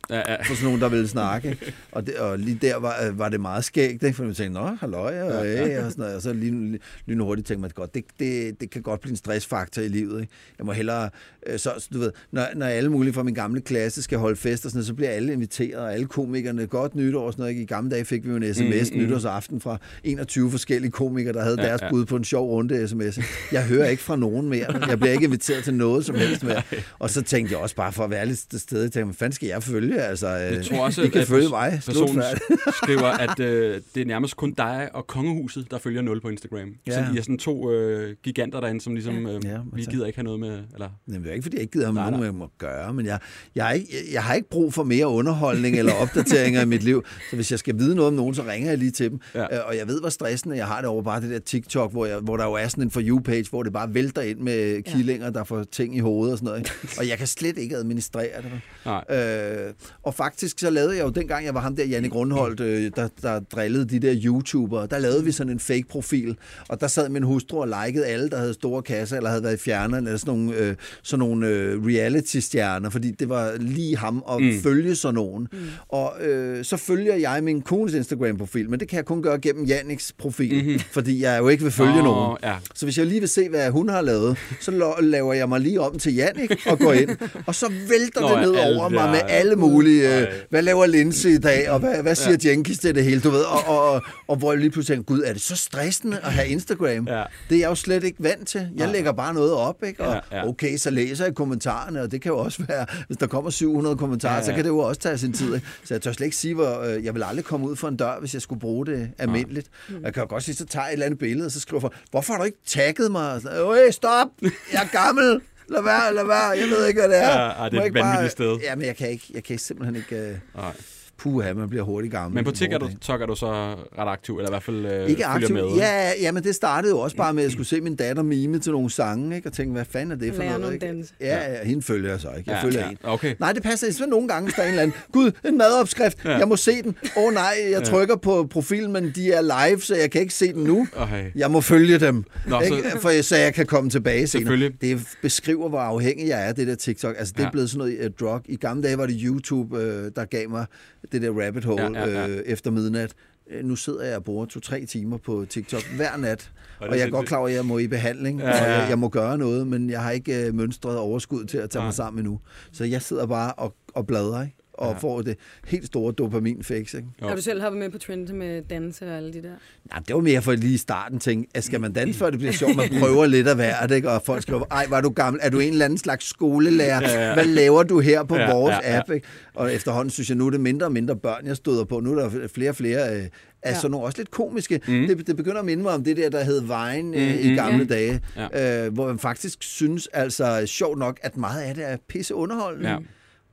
B: ja, ja. for sådan nogen, der ville snakke. Og, det, og lige der var, øh, var det meget skægt, ikke? for vi tænkte, nå, halløj, og, ja, ja. og, sådan noget. og så lige, lige hurtigt tænkte man, godt, det, det, det kan godt blive en stressfaktor i livet. Ikke? Jeg må hellere, øh, så, du ved, når, når alle mulige fra min gamle klasse skal holde fest, og sådan noget, så bliver alle inviteret, og alle komikerne, godt nytår og sådan noget. Ikke? I gamle dage fik vi jo en sms mm, mm. nytårsaften fra 21 forskellige komikere, der havde ja, deres ja. bud på en sjov runde sms. Jeg hører ikke fra nogen mere. Jeg bliver ikke inviteret til noget som helst mere. Og så tænkte jeg også bare for at være lidt til stede, tænkte, hvad fanden skal jeg følge? Altså, jeg øh, tror også, I kan at følge mig.
A: Personen skriver, at øh, det er nærmest kun dig og kongehuset, der følger 0 på Instagram. Ja. Så I er sådan to øh, giganter derinde, som ligesom, øh, ja, vi gider ikke have noget med... Eller...
B: Jamen, det er ikke, fordi jeg ikke gider have noget med at gøre, men jeg, jeg, har ikke, jeg har ikke brug for mere underholdning eller opdateringer i mit liv. Så hvis jeg skal vide noget om nogen, så ringer jeg lige til dem. Ja. Øh, og jeg ved, hvor stressende jeg har det over bare det der TikTok, hvor, jeg, hvor der jo er sådan en For You-page, hvor det bare vælter ind med killinger, ja. der får ting i hovedet og sådan noget. og jeg kan slet ikke administrere det. Nej. Øh, og faktisk så lavede jeg jo, dengang jeg var ham der, Janne Grundholdt, øh, der, der drillede de der YouTubere, der lavede vi sådan en fake-profil, og der sad min hustru og likede alle, der havde store kasser, eller havde været i fjerneren, eller sådan nogle, øh, sådan nogle øh, reality-stjerner, fordi det var lige ham at mm. følge sådan nogen. Mm. Og øh, så følger jeg min kones Instagram-profil, men det kan jeg kun gøre gennem Janniks profil, mm-hmm. fordi jeg jo ikke vil følge oh, nogen. Ja. Så hvis jeg lige vil se, hvad hun har lavet, så laver jeg mig lige om til Jannik og går ind, og så vælter Nå, det ned over mig med alle mulige... Øh, hvad laver Lindsay i dag, og hvad, hvad siger ja. Jenkins til det hele, du ved, og, og, og, og hvor jeg lige pludselig tænker, gud, er det så stressende at have Instagram? Ja. Det er jeg jo slet ikke vant til. Jeg ja. lægger bare noget op, ikke? Og ja, ja. okay, så læser jeg kommentarerne, og det kan jo også være, hvis der kommer 700 kommentarer, ja, ja. så kan det jo også tage sin tid. Ikke? Så jeg tør slet ikke sige, hvor øh, jeg vil aldrig komme ud for en dør, hvis jeg skulle bruge det almindeligt. Ja. Jeg kan jo godt sige, så tager jeg et eller andet billede, og så skriver for, hvorfor har du ikke tagget mig? Øh, stop! Jeg er gammel! Lad være, lad være, jeg ved ikke, hvad det er.
A: Ja, det er et vanvittigt sted.
B: Ja, men jeg kan, ikke, jeg kan simpelthen ikke... Uh... Nej. Puha, man bliver hurtigt gammel.
A: Men på TikTok er du så ret aktiv, eller i hvert fald øh,
B: ikke aktiv.
A: med?
B: Ja, ja, men det startede jo også bare med, at jeg skulle se min datter mime til nogle sange, ikke? og tænke, hvad fanden er det for
C: Lære
B: noget?
C: nogle
B: Ikke?
C: dans.
B: Ja, ja, hende følger jeg så ikke. Jeg
A: Ja,
B: følger
A: ja,
B: en.
A: okay.
B: Nej, det passer ikke. nogle gange, der er en eller anden, gud, en madopskrift, ja. jeg må se den. Åh oh, nej, jeg trykker på profilen, men de er live, så jeg kan ikke se den nu.
A: Okay.
B: Jeg må følge dem,
A: Nå,
B: ikke?
A: så-
B: For, så jeg kan komme tilbage senere.
A: Selvfølgelig.
B: Det beskriver, hvor afhængig jeg er af det der TikTok. Altså, det er
A: Ja.
B: blevet sådan noget uh, drug. I gamle dage var det YouTube, uh, der gav mig det der rabbit hole
A: Ja, ja, ja.
B: øh, efter midnat. Øh, Nu sidder jeg og bruger to-tre timer på TikTok hver nat,
A: Og
B: og jeg er godt klar over, at jeg må i behandling,
A: Ja,
B: ja, ja.
A: ja.
B: og jeg, jeg må gøre noget, men jeg har ikke øh, mønstret overskud til at tage
A: Nej.
B: mig sammen endnu. Så jeg sidder bare og, og bladrer, ikke? Og
A: Ja.
B: får det helt store dopaminfix. Ikke?
A: Jo.
C: Har du selv hoppet med på trenden med danse og alle de der?
B: Nej, det var mere for lige i starten tænke, at skal man danse, før det bliver sjovt? Man prøver lidt af hvert, ikke? og folk skriver, ej, var du gammel? Er du en eller anden slags skolelærer?
A: Ja, ja.
B: Hvad laver du her på
A: Ja,
B: vores
A: ja, ja.
B: app? Ikke? Og efterhånden synes jeg, nu er det mindre og mindre børn, jeg støder på. Nu er der flere og flere øh, af
C: Ja.
B: sådan nogle også lidt komiske. Mm. Det, det begynder at minde mig om det der, der hed Vine øh,
A: Mhm,
B: i gamle
A: ja.
B: dage,
A: Ja.
B: øh, hvor man faktisk synes, altså sjovt nok, at meget af det er pisse underholdende.
A: Ja.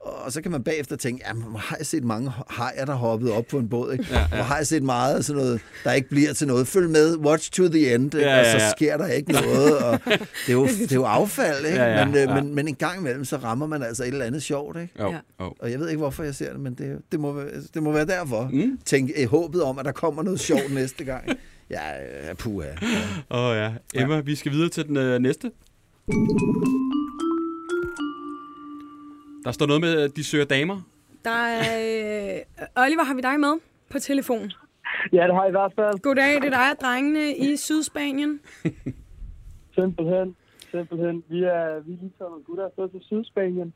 B: Og så kan man bagefter tænke, jamen, hvor har jeg set mange hajer, der hoppede op på en båd, ikke?
A: Ja, ja.
B: Hvor har jeg set meget af sådan noget, der ikke bliver til noget. Følg med, watch to the end, ikke?
A: Ja, ja,
B: og så
A: ja.
B: sker der ikke noget. Og det, er jo, det er jo affald, ikke?
A: Ja, ja,
B: men, øh,
A: ja.
B: men, men en gang imellem, så rammer man altså et eller andet sjovt, ikke?
A: Jo,
C: Ja.
B: Og jeg ved ikke, hvorfor jeg ser det, men det, det, må, være- det må være derfor.
A: Mm.
B: Tænk eh, håbet om, at der kommer noget sjovt næste gang. Ja, ja puha. Ja.
A: Åh oh, ja. Emma, vi skal videre til den øh, næste. Der står noget med, at de søger damer.
C: Der er, øh, Oliver, har vi dig med på telefon?
G: Ja, det har jeg i hvert fald.
C: Goddag, det er dig og drengene i Sydspanien.
G: Simpelthen. Simpelthen. Vi er, vi er ligesom nogle gutter, er til Sydspanien.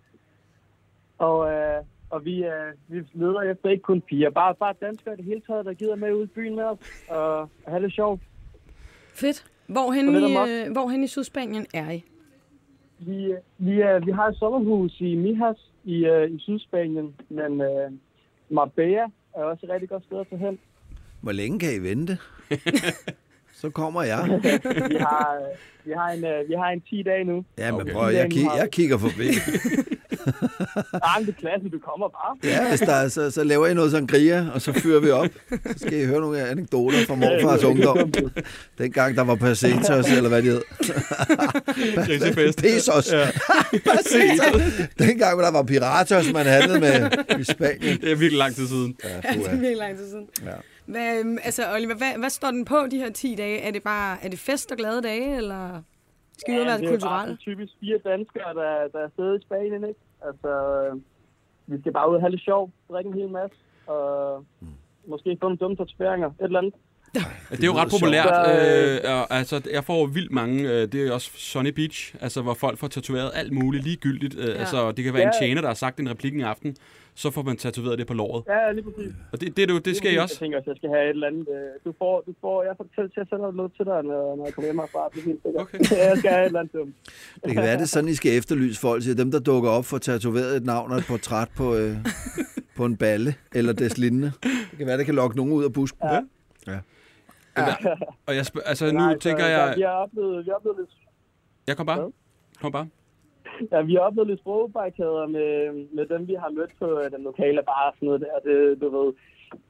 G: Og, øh, og vi, øh, vi leder efter ikke kun piger, bare, bare danskere i det hele taget, der gider med ud i byen med os og, have det sjovt.
C: Fedt. Hvorhen i, øh, hvorhen i Sydspanien er I?
G: Vi, vi, vi har et sommerhus i Mijas i, øh, i Sydspanien, men øh, Marbella er også et rigtig godt sted at tage hen.
B: Hvor længe kan I vente? så kommer jeg.
G: Vi har, øh, vi har, en, øh, vi har en 10 dage nu.
B: Ja, men
A: Okay.
B: prøv, jeg, ki- jeg kigger forbi.
G: Men det er klasse, du kommer bare.
B: Ja, hvis der er, så, så laver I noget sangria, og så fyrer vi op. Så skal I høre nogle anekdoter fra morfars ungdom. Dengang der var pesetas, eller hvad det hed.
A: Grisefest.
B: Pesos.
A: Ja.
B: Pesetas. Dengang der var piratos, man handlede med i Spanien.
A: Det er virkelig lang tid siden.
B: Ja,
C: Ja, det er virkelig lang tid siden.
B: Ja.
C: Hvad, øhm, altså, Oliver, hvad, hvad står den på de her 10 dage? Er det bare er det fest og glade dage, eller skal vi ud og være
G: det er typisk fire danskere, der, der er i Spanien, ikke? Altså, øh, vi skal bare ud og have det sjovt, drikke en hel masse, og måske få nogle dumme tatoveringer, et eller andet.
A: Det er jo ret populært. Øh, og, altså, jeg får vildt mange, øh, det er også Sunny Beach, altså, hvor folk får tatoveret alt muligt ligegyldigt. Øh, altså, det kan være en
G: Ja.
A: tjener, der har sagt en replik en aften, så får man tatoveret det på låret.
G: Ja, lige præcis.
A: Og det, det, det, det skal I
G: Jeg
A: også.
G: tænker også, jeg skal have et eller andet. øh, Du får, du får, jeg får til, til at sende noget til dig, når, når jeg kommer hjem herfra. Det er helt sikkert.
A: Okay.
G: jeg skal have et eller andet dumt.
B: Det kan være, det er sådan, I skal efterlyse folk. Siger, dem, der dukker op for tatoveret et navn og et portræt på, øh, på en balle, eller des lignende. Det kan være, det kan lokke nogen ud af busken.
G: Ja.
A: Og jeg, altså, nu
G: Nej, så-
A: tænker
G: så
A: jeg...
G: Vi har oplevet, vi har oplevet lidt
A: Jeg kom bare. Kom bare.
G: Ja, vi har oplevet lidt sprogbarrikader med, med dem, vi har mødt på øh, den lokale bar og sådan noget der. Det, du ved,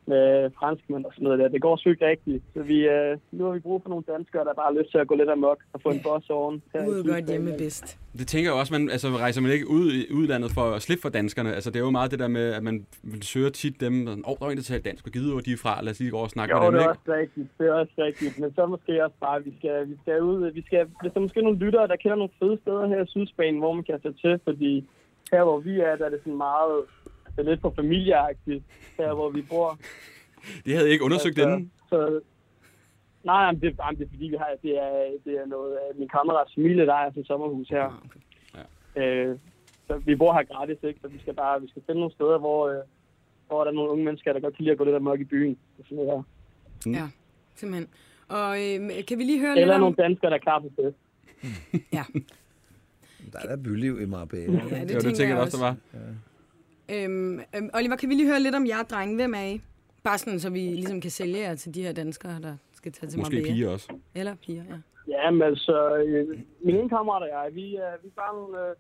G: med franskmænd og sådan noget der. Det går sygt rigtigt. Så vi, øh, nu har vi brug for nogle danskere, der bare har lyst til at gå lidt amok og få en boss oven. her i
C: Ud godt
G: Sydspanien.
C: hjemme bedst.
A: Det tænker jeg også, man, altså rejser man ikke ud i udlandet for at slippe for danskerne. Altså det er jo meget det der med, at man søger tit dem, åh, oh, der er en, der taler dansk, og gider hvor de er fra, lad os lige gå over og snakke
G: Jo,
A: med dem,
G: det er
A: ikke?
G: også rigtigt. Det er også rigtigt. Men så måske også bare, vi skal, vi skal ud. Vi skal, hvis der er måske nogle lyttere, der kender nogle fede steder her i Sydspanien, hvor man kan tage til, fordi her hvor vi er, der er det sådan meget, det er lidt for familieagtigt, her hvor vi bor.
A: Det havde jeg ikke undersøgt
G: Altså,
A: inden.
G: Så, nej, men det, jamen, det er fordi, vi har, det er, det er noget af min kammerats familie, der er til sommerhus her.
A: Ah, okay.
G: Øh, så vi bor her gratis, ikke? Så vi skal bare vi skal finde nogle steder, hvor, øh, hvor der er nogle unge mennesker, der godt kan lide at gå lidt amok i byen. Og sådan noget her.
C: Ja, simpelthen. Og øh, kan vi lige høre lidt
G: Eller
C: om...
G: nogle danskere, der er klar på fest.
C: Ja,
B: Der er da byliv i Marbella.
C: ja,
A: Det,
C: det
A: jo, det tænker jeg også, der var.
C: Øhm, øhm, Oliver, kan vi lige høre lidt om jer drenge? Hvem er I? Bare sådan, så vi ligesom kan sælge jer til de her danskere, der skal tage til
A: Måske
C: Marbella.
A: piger også.
C: Eller piger, ja.
G: Ja, men altså, øh, min ene kammerat og jeg, vi er, vi er bare nogle, øh,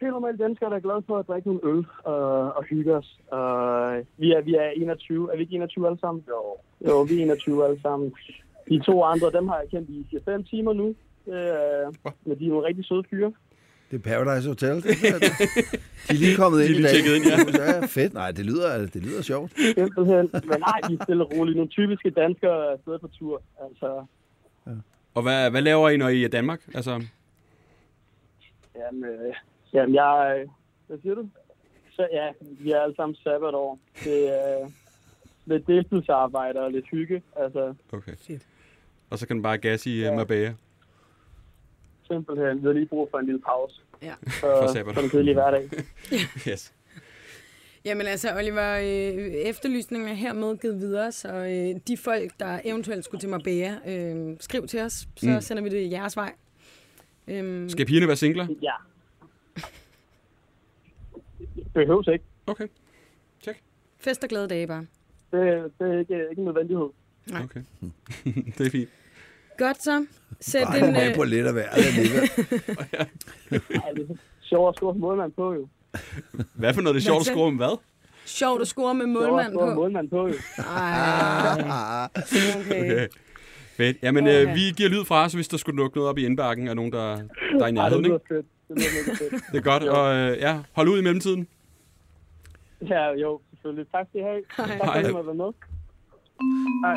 G: helt normalt danskere, der er glade for at drikke nogle øl og, og hygge os. Og vi, er, vi er 21. Er vi ikke 21 alle sammen? Jo. Jo, vi er 21 alle sammen. De to andre, dem har jeg kendt i 4-5 timer nu. Er, men de er nogle rigtig søde fyre.
B: Det er Paradise Hotel. Det er, de er lige kommet ind
A: De er
B: i
A: lige
B: dag.
A: tjekket ind,
B: ja. fedt. Nej, det lyder, det lyder sjovt.
G: Simpelthen. Men nej, de er stille og roligt. Nogle typiske danskere er afsted på tur. Altså,
A: Og hvad, hvad laver I, når I er i Danmark? Altså,
G: jamen, øh, jamen jeg... øh, Hvad siger du? Så, ja, vi er alle sammen sabbatår. Det er lidt deltidsarbejde og lidt hygge. Altså,
A: okay. Og så kan du bare gas i ja. Marbella.
G: Simpelthen. Vi har lige brug for en lille pause.
C: Ja.
A: For
G: For,
A: sabbat.
G: den kedelige hverdag.
A: Yes.
C: Jamen altså, Oliver, øh, efterlysningen er hermed givet videre, så øh, de folk, der eventuelt skulle til Marbella, øh, skriv til os, så
A: Mm.
C: sender vi det jeres vej. Øhm,
A: Skal pigerne være singler?
G: Ja. Behøves ikke.
A: Okay.
C: fest og glade dage bare.
G: Det, det er ikke, ikke en nødvendighed.
C: Nej.
A: Okay. det er fint.
C: Godt så. Sæt
B: Bare
C: en,
B: med
C: øh,
B: på lidt af hver. alligevel.
G: Ej, det er sjovt at score målmand på, jo.
A: Hvad for noget er det sjovt at
C: Hvad
A: score med hvad?
C: sjovt at score med
G: Sjovt at
C: målmand
G: score
C: på.
G: målmand på, jo.
C: Ej, okay.
A: Okay. Fedt. Jamen,
C: Okay.
A: øh, vi giver lyd fra os, hvis der skulle dukke noget op i indbakken af nogen, der, der er i
G: Ej, det
A: nærheden. Ikke?
G: fedt. Det.
A: Det er godt. Og øh, ja, hold ud i mellemtiden.
G: Ja, jo, selvfølgelig. Tak skal I have. Tak for
A: Hej.
G: at I måtte være med. Hej.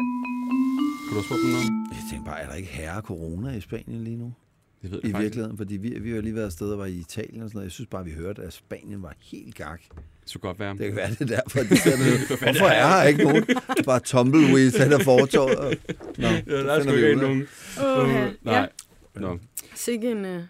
A: Kunne du spørge dem noget?
B: Jeg tænker bare, er der ikke herre corona i Spanien lige nu?
A: Det ved jeg
B: I
A: faktisk.
B: virkeligheden, fordi vi, vi har lige været afsted og var i Italien og sådan noget. Jeg synes bare, vi hørte, at Spanien var helt gak.
A: Det skulle godt være.
B: Det kan være, det er derfor, de ser det.
A: fanden
B: Hvorfor er her ikke nogen? Bare tumbleweed, han er fortorvet. og- Nå,
A: Ja,
B: det
A: der er sgu ikke nogen.
C: Åh,
A: Øh, Nej.
C: ja.
A: Nå.
C: Sikke en, uh,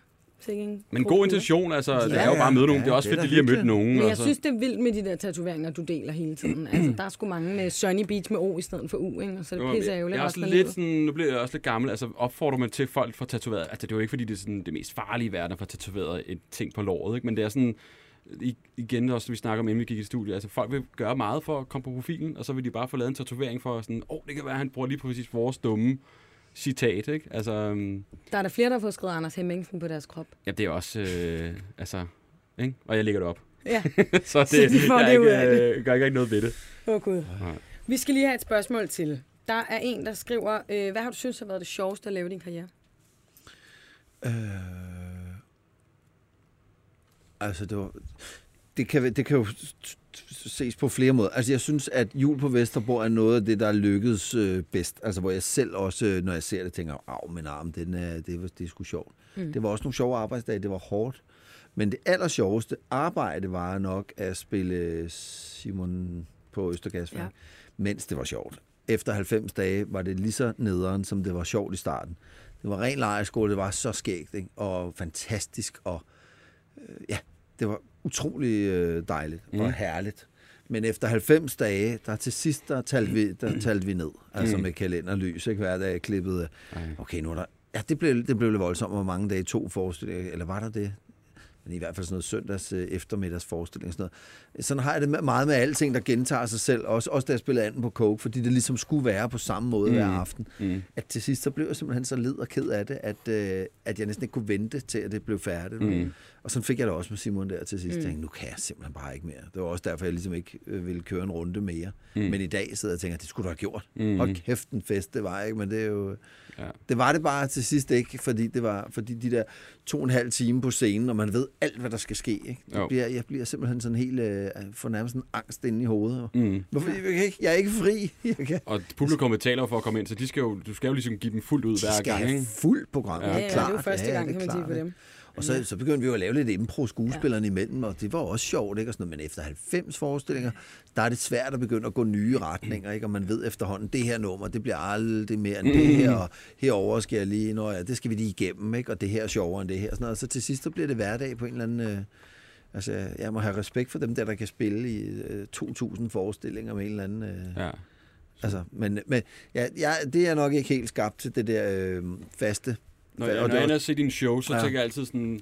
C: en
A: Men
C: god
A: intention, altså. Det
B: Ja,
A: er jo bare at møde nogen.
B: ja,
A: Det er også
B: det
A: fedt, at lige har mødt
B: hyggeligt.
A: nogen.
C: Men jeg
A: altså.
C: synes, det er vildt med de der tatoveringer, du deler hele tiden. Altså, der er sgu mange med Sunny Beach med O i stedet for U, ikke? Og så det
A: Jo,
C: pisse
A: jeg,
C: ærgerligt.
A: jeg er også lidt sådan, nu bliver jeg også lidt gammel, altså opfordrer man til at folk får tatoveret, altså det er jo ikke fordi, det er sådan det mest farlige i verden at få tatoveret et ting på låret, ikke? men det er sådan, i- igen også, vi snakker om, inden vi gik i studiet, altså folk vil gøre meget for at komme på profilen, og så vil de bare få lavet en tatovering for sådan, åh, oh, det kan være, at han bruger lige præcis vores dumme citat, ikke? Altså, øhm,
C: Der er der flere, der har fået skrevet Anders Hemmingsen på deres krop.
A: ja, det er også, øh, altså, ikke? Og jeg lægger det op.
C: Ja,
A: så det,
C: Så de får
A: jeg
C: det
A: ikke,
C: ud af det.
A: øh, gør ikke noget ved det.
C: åh oh, gud.
A: Nej.
C: Vi skal lige have et spørgsmål til. Der er en, der skriver, øh, hvad har du synes har været det sjoveste at lave i din karriere?
B: Øh, altså, det var... Det kan, det kan jo ses på flere måder. Altså, jeg synes, at jul på Vesterbro er noget af det, der er lykkedes øh, bedst. Altså, hvor jeg selv også, øh, når jeg ser det, tænker, af, min arm, den er, det, var, det er sgu sjovt. Mm. Det var også nogle sjove arbejdsdage, det var hårdt. Men det allersjoveste arbejde var nok at spille Simon på Østergasværk,
C: ja.
B: mens det var sjovt. Efter 90 dage var det lige så nederen, som det var sjovt i starten. Det var ren lejerskole, det var så skægt, ikke? og fantastisk, og øh, ja, det var utrolig øh, dejligt mm. og herligt. Men efter 90 dage, der til sidst, der talte vi, der talte vi ned. Altså
A: Mm.
B: med kalenderlys, ikke? Hver dag klippet.
A: Ej.
B: Okay, nu er der... Ja, det blev, det blev lidt voldsomt, hvor mange dage to forestillinger, eller var der det? Men i hvert fald sådan noget søndags øh, eftermiddags forestilling. Sådan, noget. sådan har jeg det med, meget med alting, der gentager sig selv. Også, også da jeg spillede anden på Coke, fordi det ligesom skulle være på samme måde mm. hver aften.
A: Mm.
B: At til sidst, så blev jeg simpelthen så led og ked af det, at, øh, at jeg næsten ikke kunne vente til, at det blev færdigt.
A: Mm.
B: Og sådan fik jeg det også med Simon der til sidst.
C: Mm.
B: Tænkte, nu kan jeg simpelthen bare ikke mere. Det var også derfor, jeg ligesom ikke øh, ville køre en runde mere.
A: Mm.
B: Men i dag sidder jeg og tænker, det skulle du have gjort.
A: Mm.
B: Hold kæft en fest, det var ikke, men det er jo...
A: Ja.
B: Det var det bare til sidst ikke, fordi det var fordi de der to og en halv time på scenen, og man ved alt, hvad der skal ske. Ikke? Det bliver, jeg bliver simpelthen sådan helt, øh, får nærmest en angst inde i hovedet.
A: Mm.
B: Hvorfor? Jeg, kan ikke, jeg er ikke fri. Jeg kan,
A: Og publikum betaler for at komme ind, så de skal jo, du skal jo ligesom give dem fuldt ud
B: de
A: hver
B: skal
A: gang,
B: have
A: ikke?
B: fuldt program.
A: Ja.
C: Ja,
B: det
C: ja,
B: er
C: det
B: klart.
C: er jo første
B: ja,
C: gang,
B: det
C: kan man sige for
B: ikke? Og så, så begyndte vi jo at lave lidt impro skuespillerne ja. imellem, og det var også sjovt, ikke? Og sådan noget. Men efter 90 forestillinger, der er det svært at begynde at gå nye retninger, ikke? Og man ved efterhånden, det her nummer, det bliver aldrig mere end det her, og herover skal jeg lige, når ja, det skal vi lige igennem, ikke? Og det her er sjovere end det her. Sådan noget. Og så til sidst, så bliver det hverdag på en eller anden... Øh, altså, jeg må have respekt for dem der, der kan spille i øh, 2.000 forestillinger med en eller anden... Øh,
A: Ja.
B: Altså, men, men ja, ja, det er nok ikke helt skabt til det der øh, faste.
A: Når, jeg, når jeg
B: var-
A: ser din show, så ja. Tænker jeg altid sådan,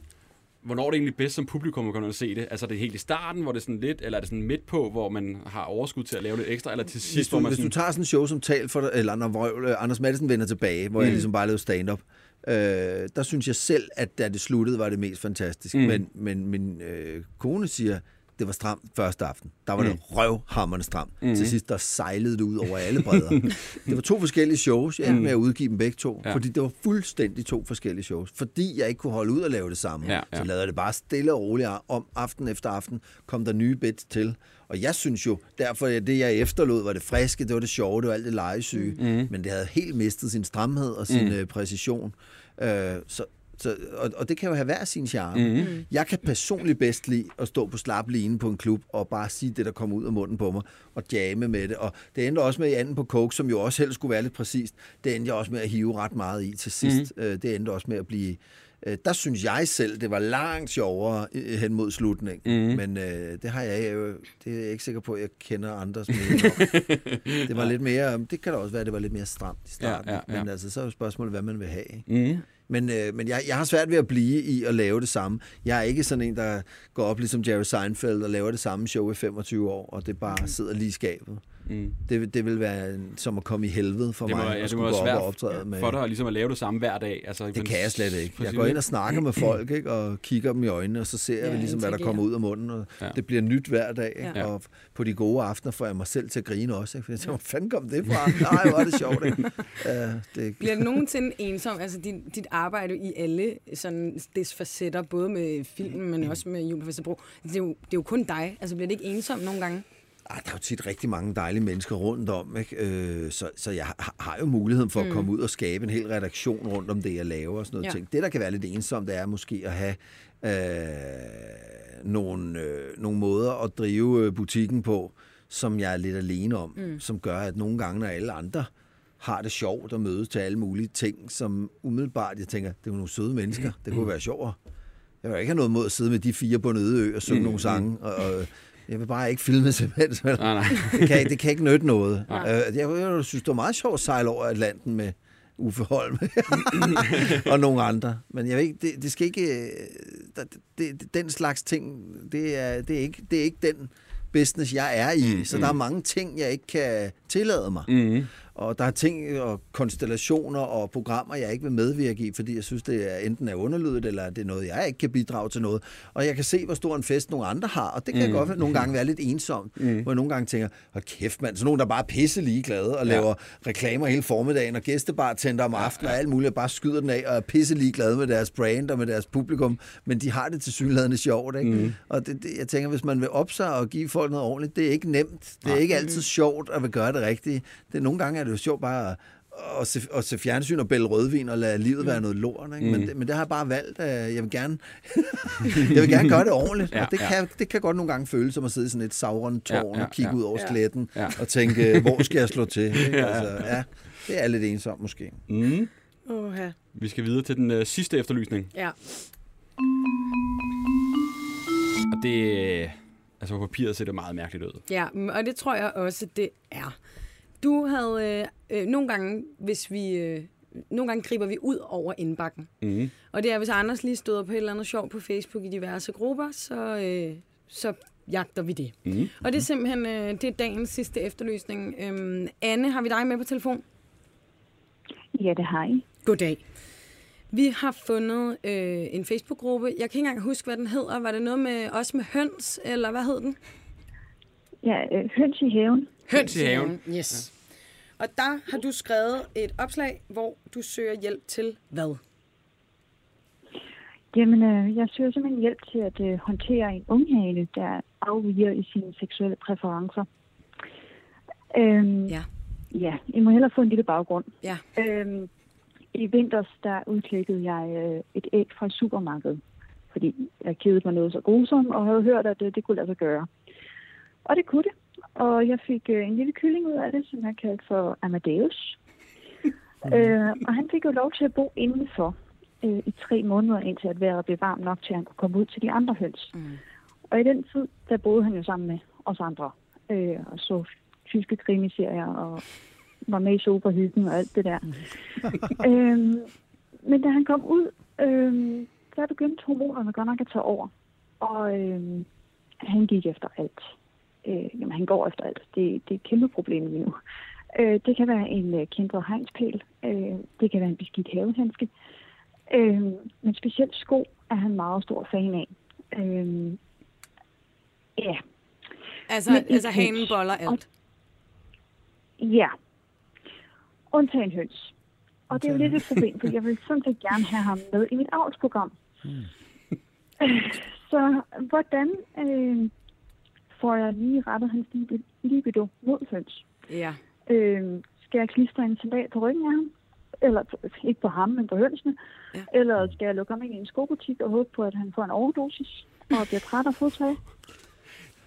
A: hvornår er det egentlig bedst som publikum at og se det? Altså er det helt i starten, hvor det er sådan lidt, eller er det sådan midt på, hvor man har overskud til at lave lidt ekstra, eller til sidst,
B: Hvis
A: hvor
B: du,
A: man
B: hvis
A: sådan...
B: du tager sådan en show som tal for eller når øh, Anders Madsen vender tilbage, hvor mm. jeg ligesom bare lavede stand-up, Øh, der synes jeg selv, at da det sluttede, var det mest fantastisk. Mm. Men, men min øh, kone siger, det var stramt første aften. Der var mm. det røvhammerne stramt. Mm. Til sidst, der sejlede det ud over alle bredder. det var to forskellige shows. Jeg endte mm. med at udgive dem begge to. Ja. Fordi det var fuldstændig to forskellige shows. Fordi jeg ikke kunne holde ud og lave det samme. Ja, ja. Så lavede jeg det bare stille og roligt om aften efter aften. Kom der nye bits til. Og jeg synes jo, derfor det jeg efterlod, var det friske, det var det sjove, det var alt det legesyge. Mm. Men det havde helt mistet sin stramhed og sin mm. Øh, præcision. Uh, så, så, og, og det kan jo have hver sin charme. Mm. Jeg kan personligt bedst lide at stå på slap line på en klub og bare sige det, der kommer ud af munden på mig, og jamme med det. Og det endte også med i anden på coke, som jo også helst skulle være lidt præcist. Det endte jeg også med at hive ret meget i til sidst. Mm. Det endte også med at blive... Øh, der synes jeg selv, det var langt sjovere øh, hen mod slutningen. Mm. Men øh, det har jeg jo... Det er jeg ikke sikker på, at jeg kender andres mening Det var lidt mere... Det kan da også være, at det var lidt mere stramt i starten. Ja, ja, ja. Men altså, så er jo spørgsmålet, hvad man vil have. Ikke? Mm. Men, øh, men jeg, jeg har svært ved at blive i at lave det samme. Jeg er ikke sådan en, der går op ligesom Jerry Seinfeld og laver det samme show i 25 år, og det bare sidder lige i skabet. Mm. Det, det vil være som at komme i helvede for
A: det
B: må,
A: mig
B: ja,
A: at skulle gå op og optræde med. For dig ligesom at lave det samme hver dag. Altså,
B: det kan jeg slet ikke. Jeg går ind og snakker med folk ikke, og kigger dem i øjnene, og så ser ja, jeg ligesom, hvad der kommer ud af munden. Og ja. Det bliver nyt hver dag. Ikke? Ja. Og på de gode aftener får jeg mig selv til at grine også. Ikke? For jeg tænker, hvor fanden kom det fra? Nej, hvor er det sjovt. Ikke? Uh,
C: det... Bliver det nogensinde ensom? Altså dit, dit arbejde i alle sådan, des facetter, både med filmen, men også med Julie Vesterbro. Det er, jo, det er jo kun dig. Altså bliver det ikke ensom nogle gange?
B: Ah, der er jo tit rigtig mange dejlige mennesker rundt om, ikke? Øh, så, så jeg har, har jo muligheden for mm. at komme ud og skabe en hel redaktion rundt om det, jeg laver og sådan noget ja. ting. Det, der kan være lidt ensomt, det er måske at have øh, nogle, øh, nogle måder at drive øh, butikken på, som jeg er lidt alene om, mm. som gør, at nogle gange, når alle andre har det sjovt at møde til alle mulige ting, som umiddelbart, jeg tænker, det er nogle søde mennesker, det kunne være sjovere. Jeg vil ikke have noget mod at sidde med de fire på en øde ø og synge mm. nogle sange, og, og jeg vil bare ikke filme simpelthen. Nej, nej. det, kan, det kan ikke nytte noget. Nej. Øh, jeg, jeg synes, det var meget sjovt at sejle over Atlanten med Uffe Holm og nogle andre. Men jeg ved ikke, det, det skal ikke... Øh, det, det, den slags ting, det er, det, er ikke, det er ikke den business, jeg er i. Mm, så mm. der er mange ting, jeg ikke kan tillade mig. Mm. Og der er ting og konstellationer og programmer, jeg ikke vil medvirke i, fordi jeg synes, det er enten er underlydet, eller det er noget, jeg ikke kan bidrage til noget. Og jeg kan se, hvor stor en fest nogle andre har, og det kan mm. godt nogle gange være lidt ensomt, mm. hvor jeg nogle gange tænker, hold kæft mand, så nogen, der bare er pisse ligeglade og ja. laver reklamer hele formiddagen, og tænder om aftenen og alt muligt, og bare skyder den af, og er pisse ligeglade med deres brand og med deres publikum, men de har det til synligheden sjovt, ikke? Mm. Og det, det, jeg tænker, hvis man vil op sig og give folk noget ordentligt, det er ikke nemt. Det er ikke altid sjovt at vil gøre det rigtigt. Det, nogle gange er det jo sjovt bare at se, at se fjernsyn og bælge rødvin og lade livet være mm. noget lort. Ikke? Men, mm. det, men det har jeg bare valgt, at jeg vil gerne, jeg vil gerne gøre det ordentligt. Ja, og det, ja. kan, det kan godt nogle gange føles som at sidde i sådan et Sauron-tårn ja, ja, og kigge ja, ud over skeletten ja. og tænke, hvor skal jeg slå til? Ikke? Ja, altså, ja, det er lidt ensomt måske. Mm.
A: Uh-huh. Vi skal videre til den uh, sidste efterlysning. Ja. Og det, altså på papiret ser det meget mærkeligt ud.
C: Ja, og det tror jeg også, det er. Du havde øh, øh, nogle gange, hvis vi... Øh, nogle gange griber vi ud over indbakken. Mm. Og det er, hvis Anders lige støder på et eller andet sjov på Facebook i diverse grupper, så, øh, så jagter vi det. Mm. Og det er simpelthen øh, det er dagens sidste efterløsning. Øhm, Anne, har vi dig med på telefon?
H: Ja, det har I.
C: Goddag. Vi har fundet øh, en Facebook-gruppe. Jeg kan ikke engang huske, hvad den hedder. Var det noget med os med høns, eller hvad hed den?
H: Ja, øh, høns i haven.
C: Høns i haven, yes. Ja. Og der har du skrevet et opslag, hvor du søger hjælp til hvad?
H: Jamen, øh, jeg søger simpelthen hjælp til at øh, håndtere en unghane, der afviger i sine seksuelle præferencer. Øhm, ja. Ja, I må hellere få en lille baggrund. Ja. Øhm, I vinters, der udklækkede jeg øh, et æg fra supermarkedet, fordi jeg kedede mig noget så grusomt, og havde hørt, at det, det kunne lade sig gøre. Og det kunne det. Og jeg fik øh, en lille kylling ud af det, som jeg kaldte for Amadeus. Mm. Øh, og han fik jo lov til at bo indenfor øh, i tre måneder, indtil at vejret blev varmt nok til, at han kunne komme ud til de andre høns. Mm. Og i den tid, der boede han jo sammen med os andre, øh, og så tyske krimiserier, og var med i Superhyggen og alt det der. Mm. øhm, men da han kom ud, øh, der begyndte hormonerne godt nok at tage over. Og øh, han gik efter alt øh, jamen, han går efter alt. Det, det er et kæmpe problem lige nu. Øh, det kan være en øh, kæmpet hegnspæl. Øh, det kan være en beskidt havehandske. Øh, men specielt sko er han meget stor fan af. Øh, ja.
C: Altså, men altså hanen boller alt?
H: Ja. Undtagen høns. Og det er jo lidt et problem, for jeg vil sådan set gerne have ham med i mit avlsprogram. Hmm. Så hvordan øh, får jeg lige rettet hans libido mod høns?
C: Ja.
H: Øh, skal jeg klistre en sandal på ryggen af ham? Eller ikke på ham, men på hønsene? Ja. Eller skal jeg lukke ham ind i en skobutik og håbe på, at han får en overdosis og bliver træt af fodtræ?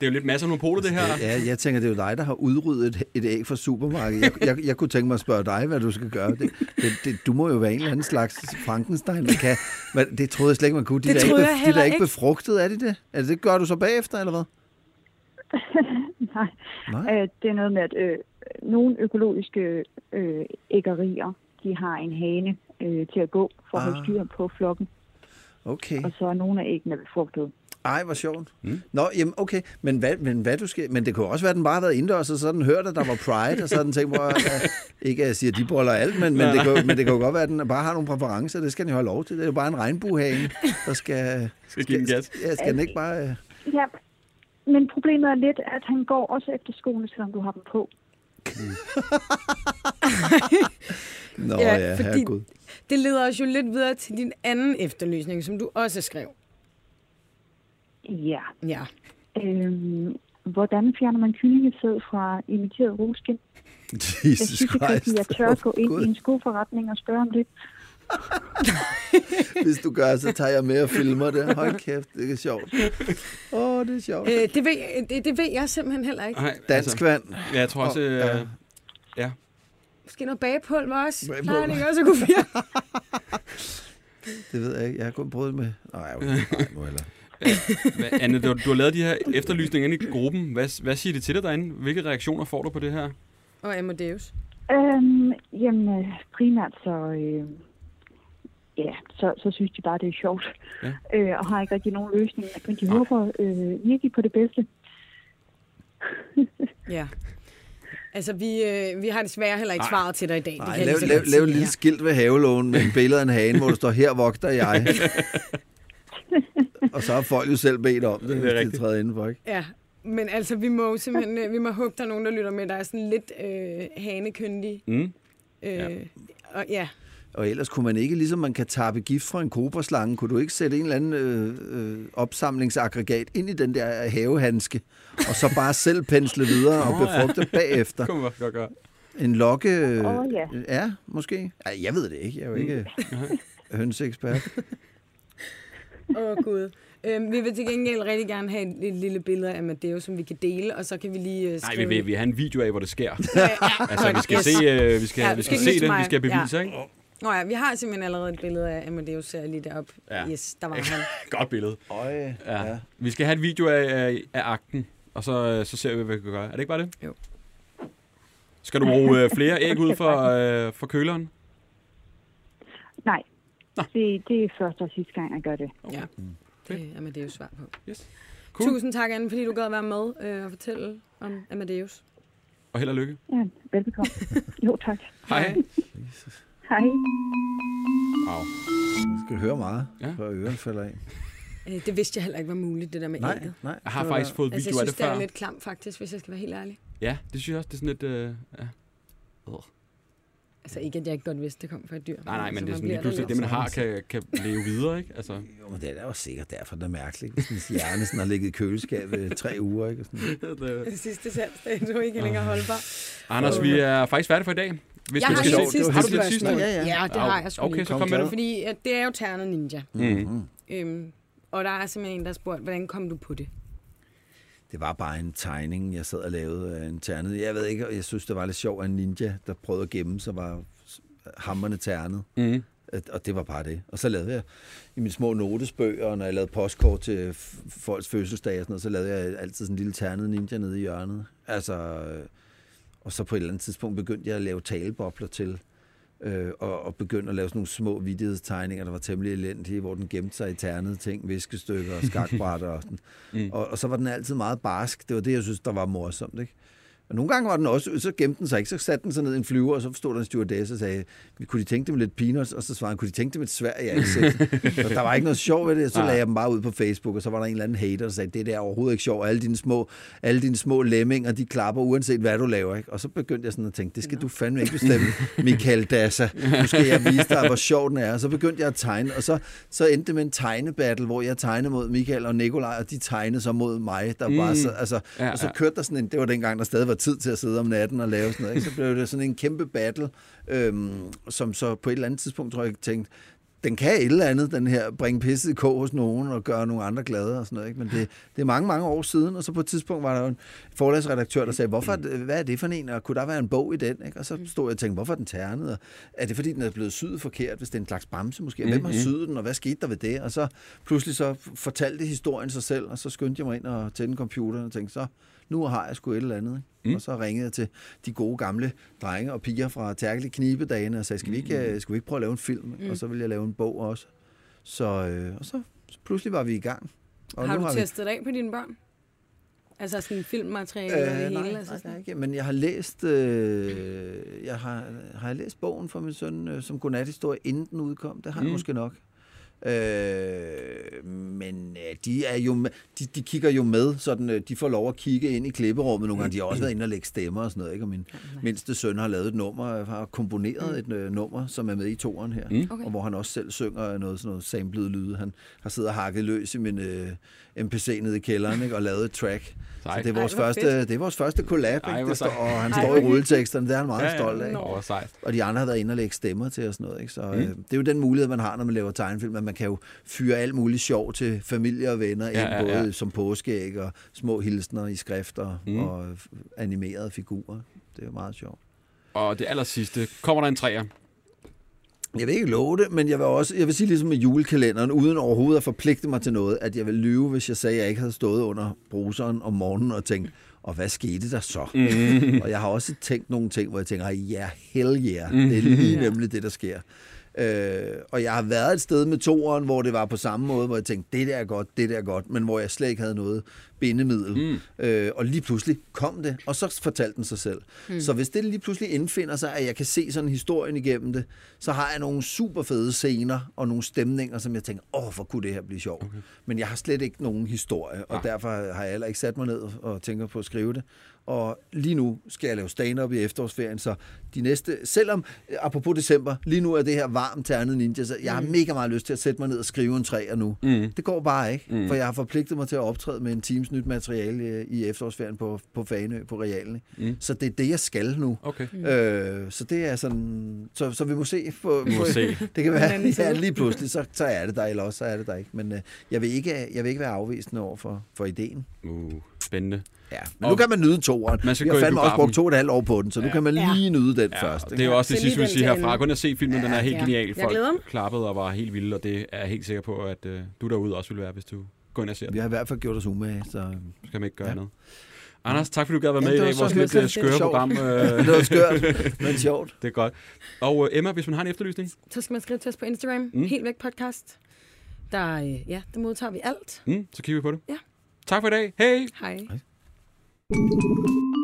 A: Det er jo lidt masser af nogle det her.
B: Ja, jeg tænker, det er jo dig, der har udryddet et, æg fra supermarkedet. Jeg, jeg, jeg kunne tænke mig at spørge dig, hvad du skal gøre. Det, det, det, du må jo være en eller anden slags Frankenstein. Man kan, men det troede jeg slet ikke, man kunne. De
C: det
B: der
C: ikke,
B: de der ikke befrugtet, er det det? Altså, det gør du så bagefter, eller hvad?
H: Nej. Nej. Øh, det er noget med, at øh, nogle økologiske øh, æggerier, de har en hane øh, til at gå for ah. at holde ah. styr på flokken.
B: Okay.
H: Og så er nogle af æggene befrugtet.
B: Ej, hvor sjovt. Mm. Nå, jamen, okay. Men hvad, men hvad du skal... Men det kunne også være, at den bare har været indendørs, og så den hørt, at der var Pride, og så den tænkt, hvor... Uh, ikke at jeg siger, at de boller alt, men, men, det kan, men det jo godt være, at den bare har nogle præferencer. Det skal den jo have lov til. Det er jo bare en regnbuehane, der skal...
A: Skal give den gas.
B: Ja, skal den ikke bare... Uh...
H: Ja, men problemet er lidt, at han går også efter skoene, selvom du har dem på.
B: Nå ja, ja herregud.
C: Det leder os jo lidt videre til din anden efterlysning, som du også skrev.
H: Ja.
C: Ja.
H: Øhm, hvordan fjerner man kyllingesæd fra imiteret ruskin?
B: Jesus
H: jeg synes
B: Christ.
H: ikke, jeg tør at gå ind God. i en skoforretning og spørge om det.
B: Hvis du gør, så tager jeg med og filmer det. Hold kæft, det er sjovt. Åh, oh, det er sjovt.
C: Øh, det, ved, det, det ved jeg simpelthen heller ikke.
B: Nej, Dansk altså, vand.
A: Ja, jeg tror også... Oh, ja. Øh, ja.
C: Måske noget bagepulver også. Bagepulver. Nej, det også kunne fjerne.
B: det ved jeg ikke. Jeg har kun prøvet med... Nej, okay, nej, må heller.
A: Anne, du, du har lavet de her efterlysninger inde i gruppen. Hvad, hvad siger de til dig derinde? Hvilke reaktioner får du på det her?
C: Og Amadeus?
H: Øhm, jamen, primært så... Øh, ja, så, så synes de bare, det er sjovt. Ja. Øh, og har ikke rigtig nogen løsning. Men de håber øh, virkelig på det bedste.
C: ja. Altså, vi, øh, vi har desværre heller ikke svaret til dig i dag.
B: Nej, det kan lav, lav, lav et lille skilt ved havelån med en billede af en hane, hvor der står, her vogter jeg. og så har folk jo selv bedt om det, hvis de træder indenfor, ikke?
C: Ja, men altså, vi må simpelthen, øh, vi må håbe, der er nogen, der lytter med, der er sådan lidt øh, hanekyndig. Mm. Øh, ja. Og ja.
B: Og ellers kunne man ikke, ligesom man kan tappe gift fra en koberslange, kunne du ikke sætte en eller anden øh, øh, opsamlingsaggregat ind i den der havehandske, og så bare selv pensle videre og befrugte ja. bagefter?
A: Kunne man godt gøre.
B: En lokke?
H: Oh, ja.
B: ja, måske. Ej, jeg ved det ikke. Jeg er jo ikke mm. hønseekspert.
C: Åh, oh, Gud. Øhm, vi vil til gengæld rigtig gerne have et, et lille billede af Amadeus, som vi kan dele, og så kan vi lige uh,
A: skrive... Nej, vi vil, vi have en video af, hvor det sker. ja, ja. Altså, vi skal, yes. se, uh, vi skal, ja, vi skal se det, vi skal bevise, ja. ikke?
C: Nå ja, vi har simpelthen allerede et billede af Amadeus lige deroppe. Ja. Yes, der var han.
A: Godt billede.
B: Øj, ja.
A: ja. Vi skal have et video af, af, af akten, og så, øh, så ser vi, hvad vi kan gøre. Er det ikke bare det?
C: Jo.
A: Skal du bruge uh, flere æg ud for, uh, for køleren?
H: Nej. Det, det er første og sidste gang, jeg gør det.
C: Okay. Ja. Det er Amadeus svar på. Yes. Cool. Tusind tak, Anne, fordi du gad at være med øh, og fortælle om Amadeus.
A: Og held og lykke.
H: Ja, velbekomme. jo, tak.
A: Hej.
H: Hej.
B: Wow. Jeg skal høre meget, ja. før ørerne falder af.
C: Øh, det vidste jeg heller ikke var muligt, det der med
B: nej,
C: ægget.
B: Nej,
A: jeg har faktisk fået altså, video af det før.
C: Jeg synes, det er lidt klamt, faktisk, hvis jeg skal være helt ærlig.
A: Ja, det synes jeg også. Det er sådan lidt... Øh, ja.
C: Altså ikke, at jeg ikke godt vidste, det kom fra et dyr.
A: Nej, nej, men, det er sådan lige pludselig, det man har, kan, kan leve videre, ikke? Altså.
B: Jo, men det er da også sikkert derfor, det er mærkeligt. Sådan en hjerne sådan har ligget i køleskabet tre uger, ikke? Sådan.
C: det sidste salgsdag, du ikke længere holdbar.
A: Anders, vi er faktisk færdige for i dag.
C: Hvis jeg har, skal sidste
B: har
C: du
B: det sidste? Ja,
C: ja. ja, det har jeg sgu
A: Okay, så kom med det.
C: Fordi at det er jo Ternet Ninja. Mm-hmm. Øhm, og der er simpelthen en, der har spurgt, hvordan kom du på det?
B: Det var bare en tegning, jeg sad og lavede af en ternet. Jeg ved ikke, jeg synes, det var lidt sjovt, at en ninja, der prøvede at gemme sig, var hammerne ternet. Mm. Og det var bare det. Og så lavede jeg i mine små notesbøger, og når jeg lavede postkort til folks fødselsdag og sådan noget, så lavede jeg altid sådan en lille ternet ninja nede i hjørnet. Altså, øh, og så på et eller andet tidspunkt begyndte jeg at lave talebobler til, øh, og, og begyndte at lave sådan nogle små vidighedstegninger, der var temmelig elendige, hvor den gemte sig i ternede ting, viskestykker og skakbrætter og sådan. mm. og, og så var den altid meget barsk. Det var det, jeg synes, der var morsomt, ikke? Og nogle gange var den også, så gemte den sig ikke, så satte den sig ned i en flyver, og så stod der en stewardess og sagde, kunne de tænke dem lidt peanuts? Og så svarede han, kunne de tænke dem et svær i ansigtet? der var ikke noget sjov ved det, så lagde jeg dem bare ud på Facebook, og så var der en eller anden hater, der sagde, det der er overhovedet ikke sjovt, alle dine små, alle dine små lemminger, de klapper uanset hvad du laver. Ikke? Og så begyndte jeg sådan at tænke, det skal du fandme ikke bestemme, Michael Dassa. Nu skal jeg vise dig, hvor sjov den er. Og så begyndte jeg at tegne, og så, så endte det med en tegnebattle, hvor jeg tegnede mod Michael og Nikolaj, og de tegnede så mod mig. Der mm. bare så, altså, ja, og så kørte der sådan en, det var dengang, der stadig var tid til at sidde om natten og lave sådan noget. Ikke? Så blev det sådan en kæmpe battle, øhm, som så på et eller andet tidspunkt, tror jeg, tænkte, den kan et eller andet, den her, bringe pisset i kog hos nogen og gøre nogle andre glade og sådan noget. Ikke? Men det, det er mange, mange år siden, og så på et tidspunkt var der en forlagsredaktør, der sagde, hvorfor, hvad er det for en, og kunne der være en bog i den? Ikke? Og så stod jeg og tænkte, hvorfor er den ternet? Og er det fordi, den er blevet syet forkert, hvis det er en slags bremse måske? Hvem har mhm. syet den, og hvad skete der ved det? Og så pludselig så fortalte historien sig selv, og så skyndte jeg mig ind og tændte computeren og tænkte, så nu har jeg sgu et eller andet. Ikke? Mm. Og så ringede jeg til de gode gamle drenge og piger fra Tærkelig Knibedagene og sagde, skal vi ikke, mm. skal vi ikke prøve at lave en film? Mm. Og så ville jeg lave en bog også. Så, øh, og så pludselig var vi i gang. Og
C: har du har testet vi... af på dine børn? Altså sådan filmmateriale øh, og det
B: nej,
C: hele? Altså
B: nej, ikke. Men jeg har læst, øh, jeg har, har jeg læst bogen for min søn øh, som godnathistorie, inden den udkom. Det har mm. jeg måske nok. Øh, men øh, de er jo de, de kigger jo med, sådan øh, de får lov at kigge ind i klipperummet nogle gange. De har også været inde og lægge stemmer og sådan noget. Ikke? Og min mindste søn har lavet et nummer, har komponeret mm. et uh, nummer, som er med i toren her. Mm. Okay. Og hvor han også selv synger noget sådan noget samlet lyde. Han har siddet og hakket løs i min uh, MPC nede i kælderen ikke? og lavet et track. Så det er vores, Ej, første, det er vores første collab, ikke? det står, og han står i rulleteksterne, det er han meget ja, stolt af. Nå, og de andre har været inde og lægge stemmer til og sådan noget. Ikke? Så mm. øh, det er jo den mulighed, man har, når man laver tegnefilm, at man kan jo fyre alt muligt sjov til familie og venner, ja, ind, både ja. som påskeæg og små hilsner i skrifter mm. og animerede figurer. Det er jo meget sjovt.
A: Og det aller sidste, kommer der en træer?
B: Jeg vil ikke love det, men jeg vil også, jeg vil sige ligesom med julekalenderen, uden overhovedet at forpligte mig til noget, at jeg vil lyve, hvis jeg sagde, at jeg ikke havde stået under bruseren om morgenen og tænkt, og hvad skete der så? Mm. og jeg har også tænkt nogle ting, hvor jeg tænker, ja, yeah, hell yeah, mm. det er lige nemlig det, der sker. Øh, og jeg har været et sted med toeren, hvor det var på samme måde, hvor jeg tænkte, det der er godt, det der er godt, men hvor jeg slet ikke havde noget bindemiddel. Mm. Øh, og lige pludselig kom det, og så fortalte den sig selv. Mm. Så hvis det lige pludselig indfinder sig, at jeg kan se sådan historien igennem det, så har jeg nogle super fede scener og nogle stemninger, som jeg tænker, åh, hvor kunne det her blive sjovt. Okay. Men jeg har slet ikke nogen historie, og ja. derfor har jeg heller ikke sat mig ned og tænker på at skrive det. Og lige nu skal jeg lave stand-up i efterårsferien, så de næste, selvom, apropos december, lige nu er det her varmt ternet ninja, så jeg har mm. mega meget lyst til at sætte mig ned og skrive en træer nu. Mm. Det går bare ikke, mm. for jeg har forpligtet mig til at optræde med en teams nyt materiale i efterårsferien på, på Faneø, på Realen. Mm. Så det er det, jeg skal nu. Okay. Øh, så det er sådan, så, så vi må se. På, vi må på, se. Det kan være, ja, lige pludselig, så, så er det der, eller også så er det der ikke. Men øh, jeg, vil ikke, jeg vil ikke være afvisende over for, for ideen.
A: Uh, spændende.
B: Ja, men og nu kan man nyde toeren. Man skal Vi har fandme også brugt to og et halvt år på den, så ja. nu kan man lige ja. nyde den ja, først.
A: Det er jo også det sidste, vi siger herfra. Gå og se filmen, ja, den er helt ja. genial. Folk klappede og var helt vilde, og det er jeg helt sikker på, at uh, du derude også vil være, hvis du går ind og ser den.
B: Vi har i hvert fald gjort os umage, så...
A: Skal man ikke gøre ja. noget. Anders, tak fordi du gad være med ja, i dag. Vores lidt skøre program.
B: det var skørt, men sjovt.
A: Det er godt. Og uh, Emma, hvis man har en efterlysning?
C: Så skal man skrive til os på Instagram. Mm. Helt væk podcast. Der, ja, der modtager vi alt.
A: Mm, så kigger vi på det. Ja. Tak for i dag. Hej.
C: Hej. Hej. Thank you